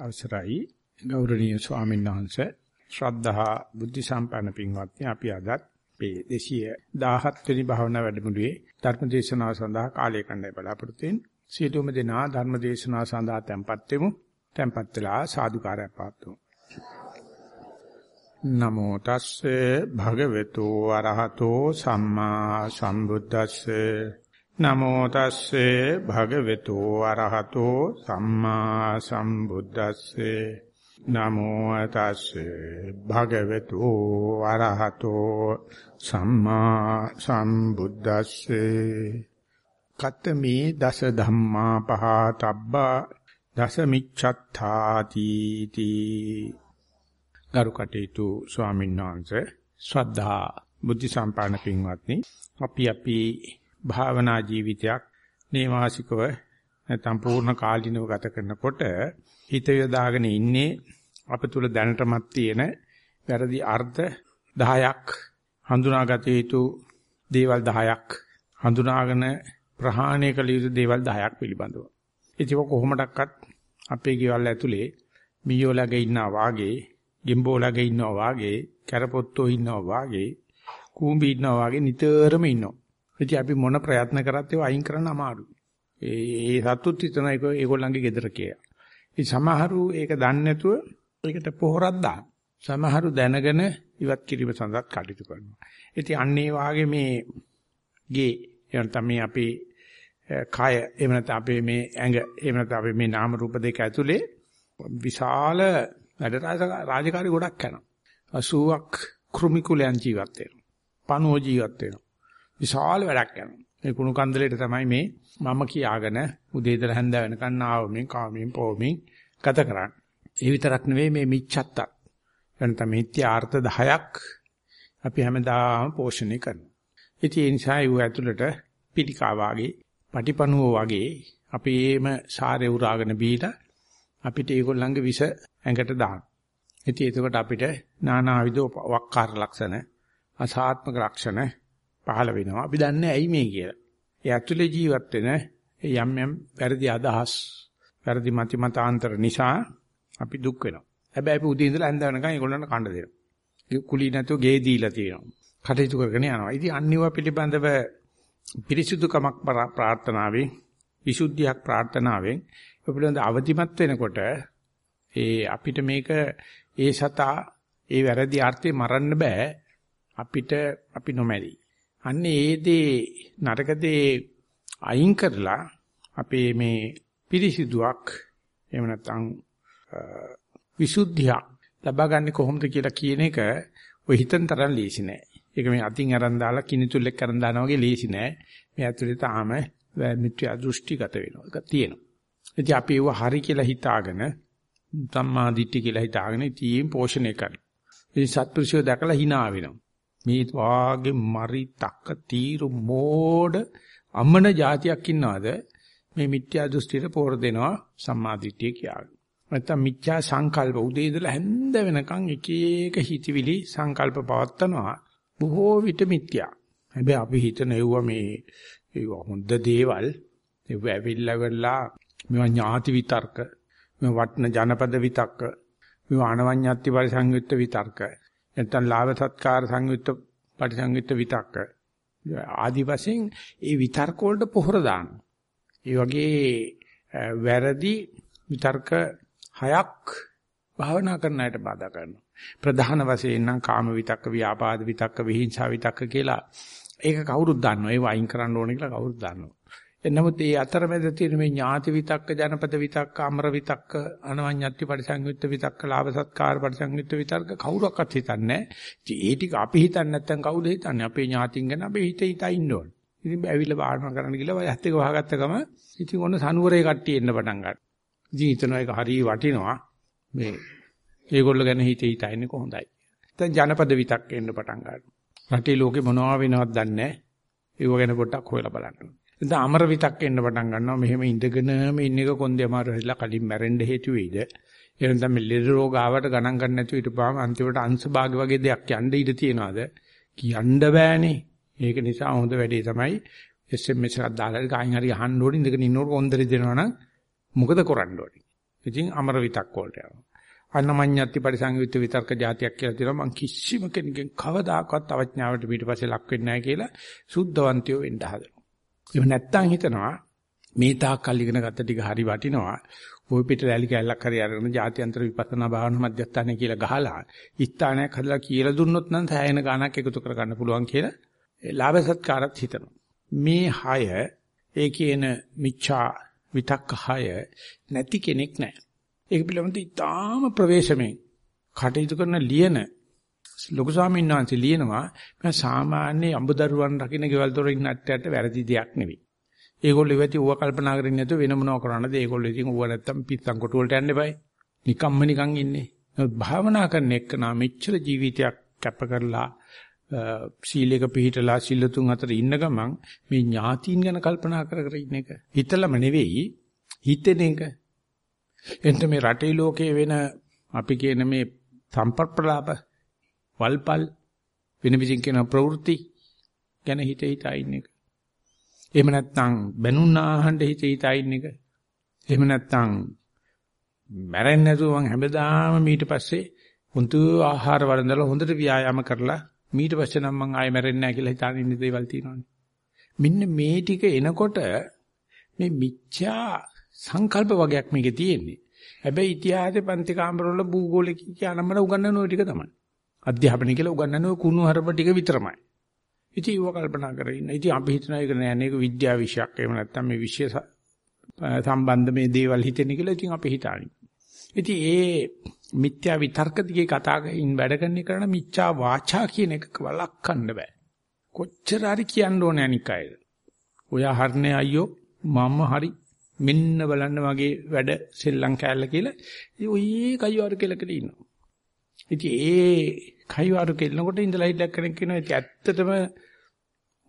අවසරයි. ගෞරවනීය ස්වාමීන් වහන්සේ ශ්‍රද්ධහා බුද්ධ සම්පන්න පින්වත්නි අපි අදත් මේ 217 වෙනි භාවනා වැඩමුළුවේ ධර්ම දේශනාව සඳහා කාලය කණ්ඩායම් බලාපොරොත්තු වෙන සියලුම දෙනා ධර්ම දේශනාව සඳහා tempත් වෙමු. tempත් වෙලා සාදුකාරය පාත්තුමු නමෝ තස්සේ භගවතු අරහතෝ සම්මා සම්බුද්දස්සේ. නමෝ තස්සේ භගවතු අරහතෝ සම්මා සම්බුද්දස්සේ. නමෝ තස්සේ භගවතු අරහතෝ සම්මා සම්බුද්දස්සේ. කතමේ දස ධම්මා පහතබ්බා දස මිච්ඡත්තාති තී. ගරු කටයුතු ස්වාමීන් වහන්සේ ශ්‍රද්ධා බුද්ධ සම්පන්න පින්වත්නි අපි අපි භාවනා ජීවිතයක් නේවාසිකව නැත්නම් පූර්ණ කාලිනව ගත කරනකොට හිත යොදාගෙන ඉන්නේ අප තුල දැනටමත් තියෙන වැරදි අර්ථ 10ක් හඳුනාගත යුතු දේවල් 10ක් හඳුනාගෙන ප්‍රහාණය කළ යුතු දේවල් 10ක් පිළිබඳව. ඒක කොහොමඩක්වත් අපේ ගෙවල් ඇතුලේ මීයෝලගේ ඉන්නා වාගේ, ගෙම්බෝලගේ ඉන්නවා වාගේ, කැරපොත්තෝ ඉන්නවා වාගේ, කූඹි ඉන්නවා වාගේ නිතරම ඉන්නවා. ඉතින් අපි මොන ප්‍රයත්න කරත් ඒව අයින් කරන්න අමාරුයි. ඒ ඒ සතුත් හිතන එක ඒගොල්ලන්ගේ ගෙදර කියලා. ඉතින් සමහරු ඒක දන්නේ නැතුව ඒකට පොහොරක් දාන. සමහරු දැනගෙන ඉවත් කිරීම සඳහා කටයුතු කරනවා. ඉතින් අන්න ඒ වාගේ මේ ගේ එනතම මේ අපේ කය එහෙම නැත්නම් අපේ මේ ඇඟ එහෙම නැත්නම් අපේ මේ නාම රූප දෙක ඇතුලේ විශාල වැඩ රාජකාරි ගොඩක් කරනවා. 80ක් කෘමි කුලයන් ජීවත් වෙනවා. පණුව ජීවත් වෙනවා. විශාල වැඩක් කරනවා. මේ කුණු කන්දලේට තමයි මේ මම කියාගෙන උදේ ඉඳලා හැන්ද වෙනකන් ආවමින් කාමයෙන් පොවමින් ගත කරන්නේ. ඒ විතරක් නෙවෙයි මේ මිච්ඡත්තත්. එනත මිත්‍යාර්ථ 10ක් අපි හැමදාම පෝෂණය කරනවා. ඉතින් ඒ නිසා ඒ ඇතුළට පිටිකා වාගේ, පටිපණුව වගේ අපේම සාරේ උරාගෙන බීලා අපිට ඒගොල්ලන්ගේ විස ඇඟට දාන. ඉතින් එතකොට අපිට නානාවිද වක්කාර ලක්ෂණ, අසාත්මක ලක්ෂණ පහළ වෙනවා. අපි දන්නේ ඇයි මේ කියලා. ඒ ඇතුලේ ජීවත් වෙන යම් යම් වැරදි අදහස්, වැරදි මති මතාන්තර නිසා අපි දුක් වෙනවා. හැබැයි අපි උදේ ඉඳලා ඇඳ වෙනකන් ඒගොල්ලන්ට කන්න දෙනවා. කුලී නැතුව ගේ දීලා තියෙනවා. කටයුතු කරගෙන යනවා. ඉතින් අනිවා පිළිබඳව පිරිසුදුකමක් ප්‍රාර්ථනාවෙන්, විසුද්ධියක් ප්‍රාර්ථනාවෙන් පිළිබඳ අවදිමත් වෙනකොට ඒ අපිට මේක ඒ සතා ඒ වැරදි ආර්ථේ මරන්න බෑ. අපිට අපි නොමැරි. අන්න ඒ දේ නරක දේ අයින් කරලා අපේ මේ පිරිසිදුවක් එහෙම නැත්නම් විසුද්ධියක් ලබා ගන්න කොහොමද කියලා කියන එක ඔය හිතන තරම් ලේසි නෑ. ඒක මේ අතින් අරන් දාලා කිනිතුල්ලෙක් අරන් දානවා වගේ ලේසි නෑ. මේ ඇතුලේ තාම මිත්‍යා දෘෂ්ටිගත වෙනවා. ඒක තියෙනවා. ඉතින් අපි ඒව හරි කියලා හිතාගෙන සම්මා දිට්ඨි කියලා හිතාගෙන ඉතින් පෝෂණය කරනවා. ඉතින් සත්පුරුෂයෝ දැකලා hina වෙනවා. මේ වාගේ මරි තක්ක තීරු මෝඩ අමන જાතියක් ඉන්නවද මේ මිත්‍යා දෘෂ්ටියට පෝර දෙනවා සම්මාදිට්ඨිය කියන්නේ. නැත්තම් මිත්‍යා සංකල්ප උදේ ඉඳලා හැන්ද වෙනකන් එක එක හිතවිලි සංකල්ප පවත්නවා බොහෝ විට මිත්‍යා. හැබැයි අපි හිතන ඒවා මේ ඒවා හොඳ දේවල් ඒවා ඇවිල්ලා වෙලා මේවා ඥාති විතර්ක මේ වටන ජනපද විතක්ක මේ ආනවඤ්ඤත්ති පරිසංයුක්ත විතර්ක නැත්නම් ලාභ සත්කාර සංයුක්ත පරිසංයුක්ත විතක්ක ආදි වශයෙන් ඒ විතර්ක වලට පොහොර දානවා. ඒ වගේ වැරදි විතර්ක හයක් භාවනා කරන අයට බාධා කරනවා. ප්‍රධාන වශයෙන් නම් කාම විතක්ක, ව්‍යාපාද විතක්ක, විහිංසා විතක්ක කියලා ඒක කවුරුත් දන්නවා. ඒව අයින් කරන්න ඕනේ කියලා කවුරුත් දන්නවා. එනමුත් මේ අතරමැද තියෙන මේ ඥාති විතක්ක, ජනපද විතක්ක, අමර විතක්ක, අනවඤ්ඤත්ති පරිසංයුක්ත විතක්ක, ලාභ සත්කාර පරිසංයුක්ත විතර්ක කවුරක්වත් හිතන්නේ නැහැ. ඒ ටික අපි හිතන්නේ නැත්නම් කවුද හිතන්නේ? අපේ ඥාතින් ගැන අපි හිත හිතා ඉන්න ඕනේ. ඉතින් ඇවිල්ලා භාවනා කරන්න ගිහලා වයත් එක වහගත්ත ගම ඉතින් ඔන්න සනුවරේ කට්ටිය එන්න පටන් ගන්නවා. ඉතින් හිතනවා ඒක හරිය වටිනවා. මේ ඒගොල්ලෝ ගැන හිත හිතා ඉන්නේ කොහොඳයි. දැන් ජනපද විතක්ක එන්න පටන් ගන්නවා. රටේ ලෝකේ මොනවා වෙනවද දන්නේ නැහැ. ඒව ගැන පොඩ්ඩක් හොයලා බලන්න. දැන් අමර විතක් එන්න පටන් ගන්නවා. මෙහෙම ඉඳගෙනම ඉන්න එක කොන්දේ අමාරු වෙලා කලින් මැරෙන්න හේතු වෙයිද? එහෙනම් තමයි ලෙඩ රෝග ආවට ගණන් ගන්න නැතුව ඊටපාම අන්තිමට අංශ භාග වගේ දෙයක් යන්න ඉඩ තියනවාද? කියන්න බෑනේ. ඒක නිසා හොඳ වැඩේ තමයි SMS එකක් දාලා ගායින් හරි අහන්න ඕනේ. ඉඳගෙන ඉන්නකොට කොන්දරි දෙනවනම් මොකද කරන්න ඕනේ? ඉතින් අමර විතක් වලට යනවා. අන්නමඤ්ඤත්ති පරිසංයුක්ත විතර්ක જાතියක් කියලා තියෙනවා. මං කිසිම කෙනෙක්ගෙන් කවදාකවත් අවඥාවට පිටපස්සේ ලක් වෙන්නේ නැහැ කියලා සුද්ධවන්තයෝ වෙන්න හදනවා. එහෙම නැත්තම් හිතනවා මේ තාක් කල් ඉගෙන ගත්ත ටික හරි වටිනවා. ওই පිට රැලි කැලලක් හරි අරගෙන ජාත්‍යන්තර විපස්සනා භාවනා මධ්‍යස්ථානය කියලා ගහලා ස්ථානයක් හදලා කියලා දුන්නොත් නම් සෑහෙන ගාණක් එකතු කරගන්න පුළුවන් කියලා ලාභ සත්කාරත් හිතනවා. මේ හය ඒ කියන මිච්ඡා විතක්ක හය නැති කෙනෙක් නැහැ. ඒක පිළිබඳව ඉතාම ප්‍රවේශමෙන් කටයුතු කරන ලියන ලොකු ස්වාමීන් වහන්සේ ලියනවා මම සාමාන්‍ය අඹදරුවන් රකින්න ගෙවල් දොර ඉන්න අට්ටයට වැරදි දෙයක් නෙවෙයි. ඒගොල්ලෝ ඉවති ඌව කල්පනා කරන්නේ නැතුව වෙන මොනව කරන්නද? ඒගොල්ලෝ ඉතින් ඌව නැත්තම් පිස්සන් කොට වලට යන්න eBay. නිකම්ම නිකන් ඉන්නේ. භාවනා කරන එක නා මෙච්චර ජීවිතයක් කැප කරලා සීලයක පිළිහිටලා සිල්ලුතුන් අතර ඉන්න ගමන් මේ ඥාතීන් ගැන කල්පනා කර කර ඉන්න එක හිතලම නෙවෙයි හිතෙන එක එතන මේ රටේ ලෝකයේ වෙන අපි කියන මේ සම්ප්‍රප්‍රලාප වල්පල් වෙන විදිහින් කියන ප්‍රවෘත්ති ගැන හිත හිතා ඉන්න එක. එහෙම නැත්නම් බැනුන් ආහඬ හිත හිතා ඉන්න එක. එහෙම නැත්නම් මැරෙන්නේ නැතුව මං හැමදාම ඊට පස්සේ හොඳ ආහාර වළඳලා හොඳට ව්‍යායාම කරලා ඊට පස්සේ නම් මං ආයෙ මැරෙන්නේ නැහැ කියලා හිතාගෙන ඉන්න දේවල් තියෙනවානේ. මෙන්න මේ ටික එනකොට මේ මිච්ඡා සංකල්ප වගේක් මේකේ තියෙන්නේ. හැබැයි ඉතිහාසයේ පන්ති කාමරවල භූගෝලික කියනමන උගන්වන ඔය ටික තමයි. අධ්‍යාපනය කියලා උගන්වන ඔය කුණු හරප ටික විතරමයි. ඉතින් ඒව කල්පනා කරගෙන ඉන්න. ඉතින් අපි හිතන එක නෑ මේක විද්‍යා විෂයක්. එහෙම නැත්නම් මේ විෂය සම්බන්ධ මේ දේවල් හිතෙන්නේ කියලා ඉතින් අපි හිතානේ. ඉතින් ඒ මිත්‍යා විතර්ක දිගේ කතා කරමින් වැඩ කරන කරන මිච්ඡා වාචා කියන එක වළක්වන්න බෑ. කොච්චර හරි කියන්න ඕනේ අනික් අයද. ඔය හර්නේ අයියෝ මම හරි මෙන්න බලන්න වගේ වැඩ සෙල්ලම් කෑල්ල කියලා ඔය කයිවාරු කෙලකට ඉන්නවා. ඉතින් ඒ කයිවාරු කෙල්ලනකොට ඉඳලා හිටක් කෙනෙක් කියනවා ඉතින් ඇත්තටම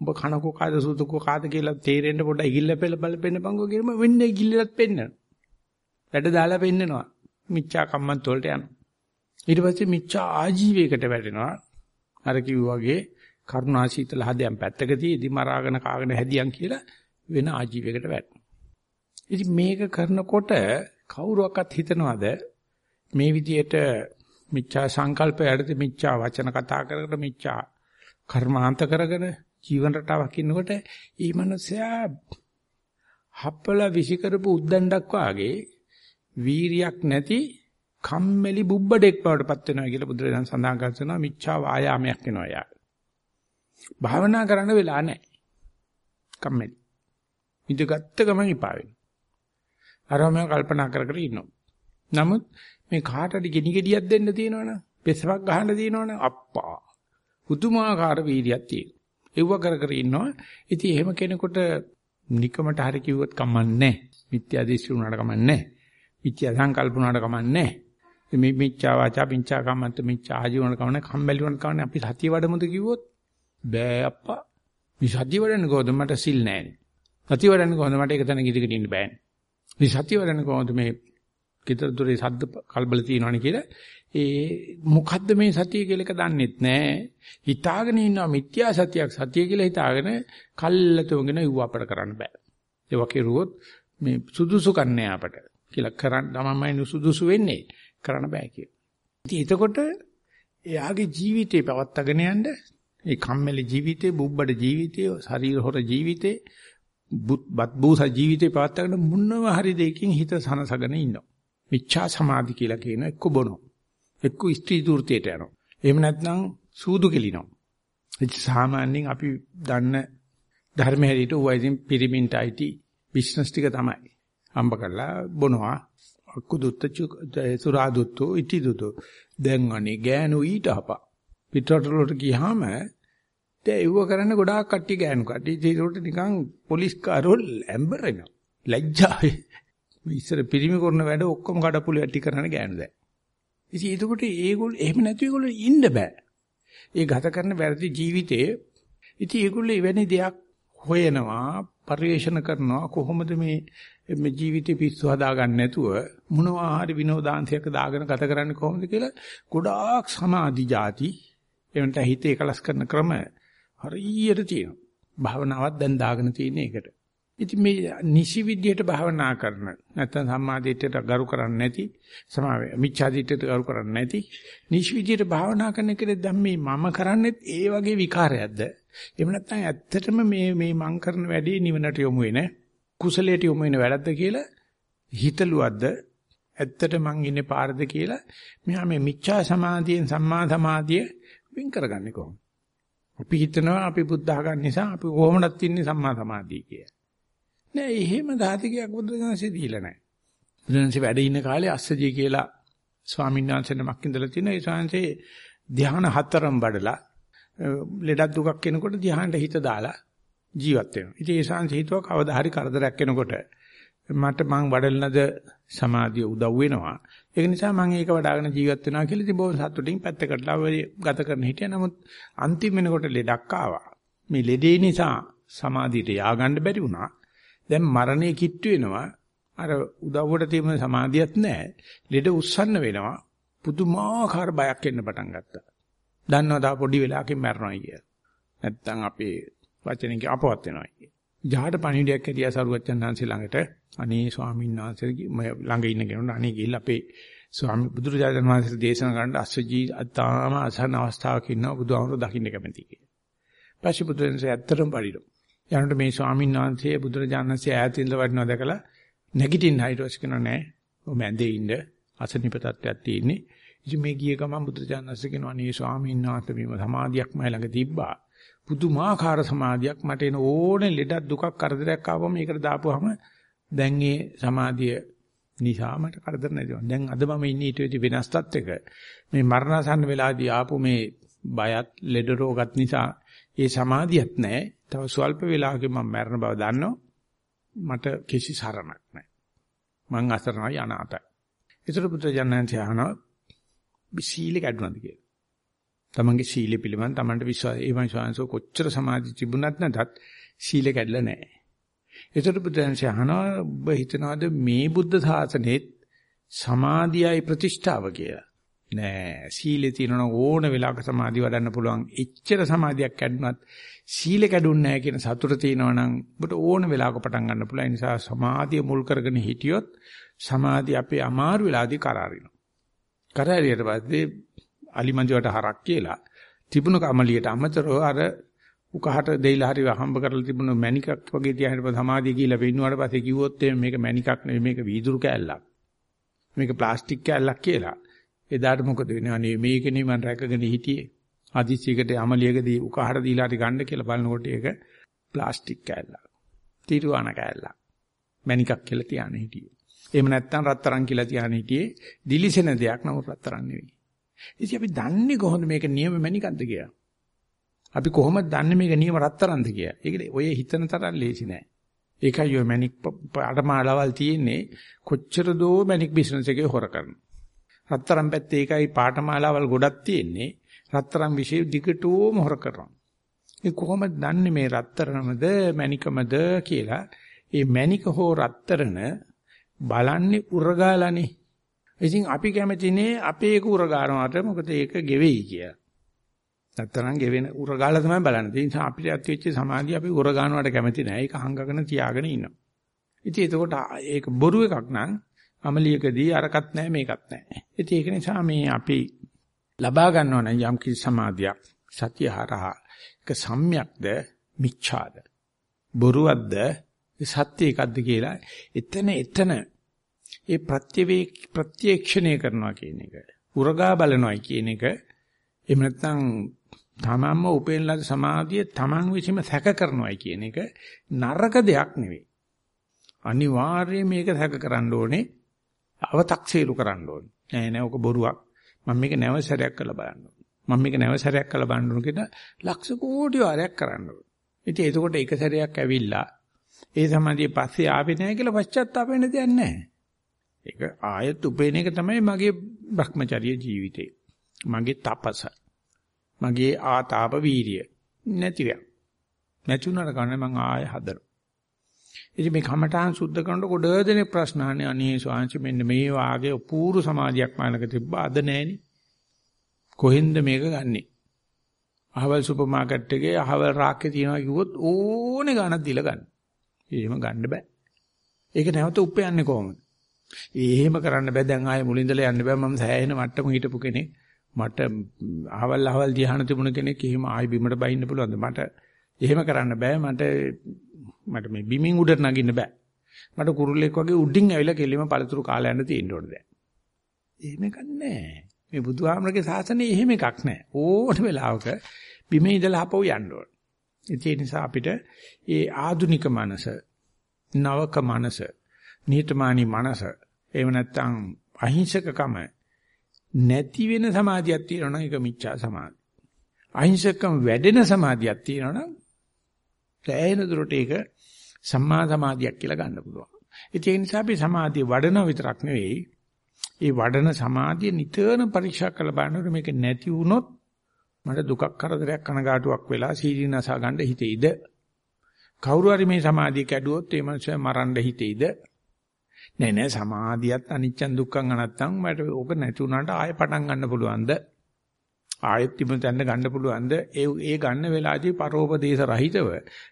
ඔබ කනකෝ කාද සුදුකෝ කාද කියලා තේරෙන්න පොඩ්ඩක් ඉගිල්ල පෙළ බලපෙන්න බංගෝ කියනම වෙන්නේ ඉගිල්ලලත් පෙන්නන. වැඩ දාලා පෙන්නනවා. මිච්ඡා කම්මන්ත වලට යනවා. ඊට පස්සේ මිච්ඡා ආජීවයකට වැටෙනවා. අර කිව්වාගේ කරුණාශීතල හදයන් පැත්තක තියදී මරාගෙන කාගෙන හැදියන් කියලා වෙන ආජීවයකට වැටෙනවා. ඉතින් මේක කරනකොට කවුරුවක්වත් හිතනවද මේ විදියට මිච්ඡා සංකල්ප යටතේ මිච්ඡා වචන කතා කරගෙන මිච්ඡා කර්මාන්ත කරගෙන ජීවන රටාවක් ඉන්නකොට ඊ මනුස්සයා හප්පල විසි කරපු උද්දණ්ඩක් වාගේ වීරියක් නැති කම්මැලි බුබ්බඩෙක් බවට පත් වෙනවා කියලා බුදුරජාණන් සඳහන් කරනවා මිච්ඡා වායාමයක් වෙනවා යා. භාවනා කරන්න වෙලා නැහැ. කම්මැලි. ඉඳගත්ත ගමන් ඉපා වෙනවා. අරම කල්පනා කර කර ඉන්නවා. නමුත් මේ කාටද ගෙනි ගෙඩියක් දෙන්න තියෙනවනේ. පෙසවක් ගහන්න තියෙනවනේ. අප්පා. පුදුමාකාර වීර්යයක් තියෙනවා. ඒව කර කර ඉන්නවා. ඉතින් එහෙම කෙනෙකුට නිකමට හරි කිව්වොත් කමන්නේ මිත්‍යා දෘෂ්ටි උනාට කමන්නේ මිත්‍යා සංකල්ප උනාට කමන්නේ මේ මිච්ඡා වාචා පිංචා කම්මන්ත මිච්ඡා ආජීවන කමන්නේ කම්බැලි වුණ කමන්නේ අපි සතිය වඩමුද කිව්වොත් බෑ අප්පා මේ සතිය වඩන්නේ කොහොමද මට සිල් නැහැනේ සතිය වඩන්නේ කොහොමද මට එක තැනක ඉඳගෙන ඉන්න බෑනේ මේ සතිය වඩන්නේ කොහොමද මේ කිතර දොරේ සද්ද කලබල තියෙනවනේ කියලා ඒ මොකද්ද මේ සතිය කියලා එක දන්නෙත් නෑ හිතාගෙන ඉන්නවා මිත්‍යා සතියක් සතිය කියලා හිතාගෙන කල්ලතෝගෙන ඉව අපට කරන්න බෑ ඒ වගේ රුවොත් මේ සුදුසු කන්නේ අපට කියලා කරන්න තමයි සුදුසු වෙන්නේ කරන්න බෑ කියලා. ඉතින් එතකොට එයාගේ ජීවිතේ පවත්වාගෙන යන්න ඒ කම්මැලි ජීවිතේ, බුබ්බඩ ජීවිතේ, ශරීර හොර ජීවිතේ, බත් බූස ජීවිතේ පවත්වාගෙන මොනව හරි දෙයකින් හිත සනසගෙන ඉන්නවා. මිච්ඡා සමාධි කියලා කියන එක්ක බොනවා. එක්ක ස්ත්‍රී දූර්තයට යනවා. එහෙම නැත්නම් සූදු කෙලිනවා. ඒ සාමාන්‍යයෙන් අපි දන්න ධර්ම හැටියට උවයින් පිරිමින්ට අයිති බිස්නස් ටික තමයි. හම්බ කරලා බොනවා. අකුදුත්ත සුරාදුත්තු ඉටිදුතු. දැන් අනේ ගෑනු ඊට හපා. පිටරට වලට ගියාම දැන් ඒව කරන්න ගොඩාක් කට්ටිය ගෑනු කට්ටිය. ඒකට නිකන් පොලිස් කාරවල ඇම්බර් වෙනවා. ලැජ්ජාවේ. ඉස්සර පිරිමි කරන වැඩ ඔක්කොම කඩපුලි ඇටි කරන ගෑනු දැන්. ඉතින් ඒකට ඒගොල්ලෝ එහෙම නැතු ඒගොල්ලෝ ඉන්න බෑ. ඒ ගත කරන වැරදි ජීවිතේ ඉතින් ඒගොල්ලෝ එවැනි දෙයක් හොයනවා, පරිේශන කරනවා කොහොමද මේ මේ ජීවිතේ පිස්සු හදාගන්න නැතුව මොනවා හරි විනෝදාංශයක දාගෙන ගත කරන්නේ කොහොමද කියලා ගොඩාක් සමාධි જાති එවන්ට හිතේ එකලස් කරන ක්‍රම හරියට තියෙනවා. භාවනාවක් දැන් දාගෙන තියෙන එකට. ඉතින් මේ නිසි විද්‍යට භාවනා කරන නැත්නම් සම්මාදිට්ඨියට ගරු කරන්නේ නැති සමාව මිච්ඡාදිට්ඨියට ගරු කරන්නේ නැති නිසි විද්‍යට භාවනා කරන කෙනෙක් දැන් මේ මම කරන්නේත් ඒ වගේ විකාරයක්ද? එහෙම නැත්නම් ඇත්තටම මේ මේ මං කරන වැඩේ නිවනට යොමු වෙන කුසලයට යොමු වෙන වැඩක්ද කියලා හිතලුවද්ද ඇත්තට මං ඉන්නේ පාරද කියලා මෙහා මේ මිච්ඡා සමාධියෙන් සම්මා සමාධිය වෙන් කරගන්නේ කොහොමද? අපි හිතනවා අපි බුද්ධ ආගම් නිසා අපි කොහොමදත් ඉන්නේ සම්මා සමාධිය කියලා. නෑ එහෙම ධාතිකයක් බුදුරජාණන්සේ දීලා නෑ. බුදුරජාණන්සේ වැඩ ඉන්න කාලේ අස්සජී කියලා ස්වාමීන් වහන්සේ නමක් ඉඳලා තිනවා. ඒ ස්වාමීන්සේ ධ්‍යාන හතරම් වඩලා ලෙඩක් දුකක් කෙනකොට ධ්‍යානට හිත දාලා ජීවත් වෙනවා. ඉතින් ඒ ශාන්ති හිතුව කවදා හරි කරදරයක් එනකොට මට මං වඩලනද සමාධිය උදව් වෙනවා. ඒක නිසා මම ඒක වඩ아가න ජීවත් වෙනවා කියලා ඉතින් බොහොම සතුටින් පැත්තකටලා ගත කරන හිටිය. නමුත් අන්තිම වෙනකොට ලෙඩක් ආවා. මේ ලෙඩේ නිසා සමාධියට ය아가න්න බැරි වුණා. දැන් මරණය කිට්ටු වෙනවා. අර උදව්වට තියෙන සමාධියක් නැහැ. ලෙඩ උස්සන්න වෙනවා. පුදුමාකාර බයක් එන්න පටන් ගත්තා. දන්නවා තා පොඩි වෙලාවකින් මැරෙනවා කියලා. නැත්තම් අපේ වචනෙන් අපවත් වෙනවා කියලා. ජහට පණිවිඩයක් ඇදියා සරුවච්චන් හන්සේ ළඟට අනේ ස්වාමීන් වහන්සේ ළඟ ඉන්න කෙනෙකුට අනේ ගිහිල්ලා අපේ ස්වාමි බුදුරජාණන් වහන්සේ දේශනා කරන්න අස්සජී අතාම අසහන අවස්ථාවක ඉන්නවා බුදුහාමුදුරුවෝ දකින්න කැමති කියලා. පස්සේ බුදුරජාණන්සේ ඇත්තටම පරිලෝ. යනකොට මේ ස්වාමීන් වහන්සේ බුදුරජාණන් වහන්සේ ඈත ඉඳලා වඩිනවා දැකලා නැගිටින්න හිටවස් කියනවා නෑ. ඔබ ඇඳේ ඉන්න අසනීප තත්ත්වයක් තියෙන්නේ. ඉතින් මේ ගිය ගමන් බුදුරජාණන් වහන්සේ කියනවා අනේ ස්වාමීන් වහන්සේ මේ සමාධියක් මයි ළඟ තිබ්බා. පුදුමාකාර සමාධියක් මට එන ඕනේ ලෙඩක් දුකක් කරදරයක් ආවම මේකට දාපුවාම දැන් ඒ සමාධිය නිසා මට කරදර නැතිවෙනවා. දැන් අද මම ඉන්නේ ඊට වෙඩි වෙනස් තත්ත්වයක. මේ මරණසන්න වෙලාදී ආපු මේ බයත් ලෙඩ රෝගත් නිසා ඒ සමාධියක් නැහැ. තව ස්වල්ප වෙලාවකින් මම මැරෙන බව දන්නවා. මට කිසි සරණක් නැහැ. මං අසරණයි අනාතයි. ඒතර පුත්‍ර ජනන්ති අහනවා සීල කැඩුනද කියලා. තමන්ගේ සීල පිළිබඳ තමන්ට විශ්වාස ඒ වගේ කොච්චර සමාධි තිබුණත් නැතත් සීල කැඩලා නැහැ. ඒතර පුත්‍රයන්සේ අහනවා ඔබ හිතනවාද මේ බුද්ධ ශාසනයේ සමාධියයි ප්‍රතිෂ්ඨාව කියලා. නෑ සීලේ තියෙනවා ඕන වෙලාවක සමාධි වඩන්න පුළුවන්. එච්චර සමාධියක් කැඩුනත් සීල කැඩුන්නේ නැහැ කියන සතුට තියෙනවා නම් ඔබට ඕන වෙලාවක පටන් ගන්න පුළුවන්. ඒ නිසා සමාධිය මුල් කරගෙන හිටියොත් සමාධිය අපේ අමාරු වෙලාදී කරාරිනවා. කරාරියට පස්සේ අලිමන්දිවට හරක් කියලා තිබුණු කමලියට අමතරව අර උකහට දෙයිලා හරි හම්බ කරලා තිබුණු මැණිකක් වගේ තියාගෙන සමාධිය කියලා වෙන්නුවාට පස්සේ කිව්වොත් මේක මැණිකක් නෙවෙයි මේක වීදුරු කෑල්ලක්. මේක ප්ලාස්ටික් කෑල්ලක් කියලා. එදාට මොකද වෙන්නේ? අනේ මේකනේ මම රැකගෙන හිටියේ. අදිසියකට අමලියකදී උකහාර දීලා හරි ගන්න කියලා බලනකොට ඒක ප්ලාස්ටික් කෑල්ලක්. තිරුවාන කෑල්ලක්. මණිකක් කියලා තියාන හිටියේ. එහෙම නැත්නම් රත්තරන් කියලා තියාන හිටියේ දිලිසෙන දෙයක් නමුත් රත්තරන් නෙවෙයි. ඉතින් අපි දන්නේ කොහොමද මේක නියම මණිකක්ද කියලා? අපි කොහොමද දන්නේ මේක නියම රත්තරන්ද කියලා? ඒක ඔය හිතන තරම් ලේසි නෑ. ඒකයි ඔය මණික් පාඩමාලවල් තියෙන්නේ කොච්චර දෝ මණික් බිස්නස් එකේ හොර කරනවා. රත්තරන් පැත්තේ ඒකයි පාඨමාලාවල් ගොඩක් තියෙන්නේ. රත්තරන් વિશે දිගටම හොර කරනවා. ඒ කොහොමද දන්නේ මේ රත්තරනමද මණිකමද කියලා? ඒ මණික හෝ රත්තරන බලන්නේ උරගාලානේ. ඉතින් අපි කැමතිනේ අපේ එක උරගානවට මොකද ඒක ගෙවෙයි කියලා. නැත්තරම් ගෙවෙන උරගාලා තමයි බලන්නේ. ඒ නිසා අපිට ඇති වෙච්ච සමාධිය අපි උරගානවට කැමති නැහැ. ඒක හංගගෙන තියාගෙන ඉන්නවා. ඉතින් එතකොට ඒක බොරු එකක් නම් අමලියකදී අරකට නැහැ මේකත් නැහැ. ඉතින් ඒක නිසා මේ අපි ලබා ගන්නවා නම් යම් කිසි සමාධියක් සතිය හරහා ඒක සම්්‍යක්ද මිච්ඡාද? බොරුවක්ද? සත්‍ය එකක්ද කියලා එතන එතන ඒ ප්‍රත්‍යවේ ප්‍රත්‍යක්ෂණය කරනවා කියන එක උරගා බලනවායි කියන එක එහෙම නැත්නම් තමන්ම උපේන ලද සමාධිය තමන් විසීම සැක කරනවායි කියන එක නරක දෙයක් නෙවෙයි. අනිවාර්යයෙන් මේක සැක කරන්න ඕනේ. අව탁සීරු කරන්න ඕනේ. නෑ නෑ ඔක බොරුවක්. මම මේක නැව සැරයක් කරලා බලන්න ඕනේ. මම මේක නැව සැරයක් කරලා බලන්න ඕනේ කියලා ලක්ෂ කෝටි වාරයක් කරන්න ඕනේ. ඉතින් එතකොට එක සැරයක් ඇවිල්ලා ඒ සමාධිය පස්සේ ආවේ නැහැ කියලා පශ්චාත්තාප වෙන්න දෙයක් නැහැ. ඒක ආයත් උපේන එක තමයි මගේ Brahmacharya ජීවිතේ. මගේ තපස. මගේ ආතාප වීරිය. නැතිව. නැතුණාට කන්නේ මං ආය හදනවා. ඉතින් මේ කමඨාන් සුද්ධ කරනකොට ගොඩ දෙනෙක් ප්‍රශ්න අහන්නේ අනේ ස්වාංශ මෙන්න මේ වාගේ අපූර්ව සමාධියක් මානක තිබ්බා අද නැහෙනි. කොහෙන්ද මේක ගන්නෙ? අහවල් සුපර් මාකට් එකේ අහවල් රාක්කේ තියනවා කිව්වොත් ඕනේ ගාණක් දීලා ගන්න. එහෙම ගන්න බෑ. ඒක නැවත උපයන්නේ කොහොමද? එහෙම කරන්න බෑ දැන් ආයේ මුලින්දලා යන්න බෑ මම සෑහෙන මට්ටම හිටපු කෙනෙක්. මට අහවල් අහවල් ධ්‍යාන තිබුණ කෙනෙක් එහෙම ආයි බිමට බහින්න පුළුවන්ද? මට එහෙම කරන්න බෑ මට මට මේ බිමින් උඩට නගින්න බෑ. මට කුරුල්ලෙක් වගේ උඩින් ඇවිල්ලා කෙලිම පළතුරු කාලා යන්න තියෙන්න ඕනේ දැන්. එහෙම එකක් නැහැ. මේ බුදුහාමරගේ ශාසනයේ එහෙම එකක් නැහැ. ඕන වෙලාවක බිමේ ඉඳලා අපව යන්න ඕනේ. ඒ නිසා අපිට ඒ ආදුනික මනස, නවක මනස, නිහතමානී මනස, එහෙම නැත්නම් අහිංසකකම නැති වෙන සමාධියක් තියෙනවා නම් ඒක මිච්ඡා සමාධි. අහිංසකකම වැඩෙන සමාධියක් තියෙනවා නම් සෑහෙන දුරට ඒක සම්මා සමාධියක් කියලා ගන්න පුළුවන්. ඒ නිසා අපි සමාධිය වඩන විතරක් නෙවෙයි, ඒ වඩන සමාධිය නිතරම පරීක්ෂා කරලා බලනකොට මේක නැති වුණොත් මට දුකක් කරදරයක් කනගාටුවක් වෙලා සීරීනසා ගන්න හිතෙයිද? කවුරු හරි මේ සමාධිය කැඩුවොත් ඒ මනුස්සයා මරන්න හිතෙයිද? නෑ නෑ සමාධියත් අනිච්චන් දුක්ඛං අනත්තං මට ඕක නැති වුණාට ආයෙ පටන් ගන්න පුළුවන්ද? ආයෙත් තිබුණ තැන්න ගන්න පුළුවන්ද? ඒ ඒ ගන්න වෙලාවේදී පරෝපදේශ රහිතව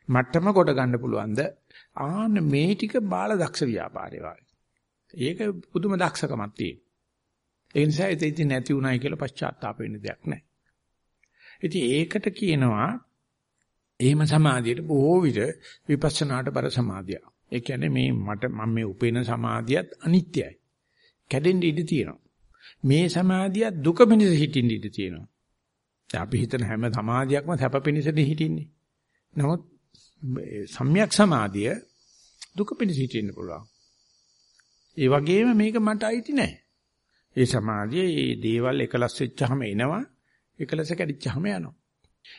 මට්ටම කොට ගන්න පුළුවන්ද? ආන්න මේ ටික බාල දක්ෂ ව්‍යාපාරේ වගේ. ඒක පුදුම දක්ෂකමක් තියෙන. ඒ නිසා ඒක ඉතින් නැති උනායි කියලා පශ්චාත්තාප වෙන්න දෙයක් නැහැ. ඉතින් ඒකට කියනවා එහෙම සමාධියට බොහෝ විට විපස්සනාට බර සමාධිය. ඒ කියන්නේ මේ මට මම මේ උපේන සමාධියත් අනිත්‍යයි. කැඩෙන්න ඉඩ තියෙනවා. මේ සමාධියත් දුක පිණිස හිටින්න ඉඩ තියෙනවා. දැන් අපි හිතන හැම සමාධියක්ම සැප පිණිසනේ හිටින්නේ. නමුත් සම්‍යක් සමාධිය දුක පිණිස හිටින්න පුළුවන්. ඒ වගේම මේක මට අයිති නෑ. ඒ සමාධිය මේ දේවල් එකලස් වෙච්චාම එනවා. එකලස කැඩිච්චාම යනවා.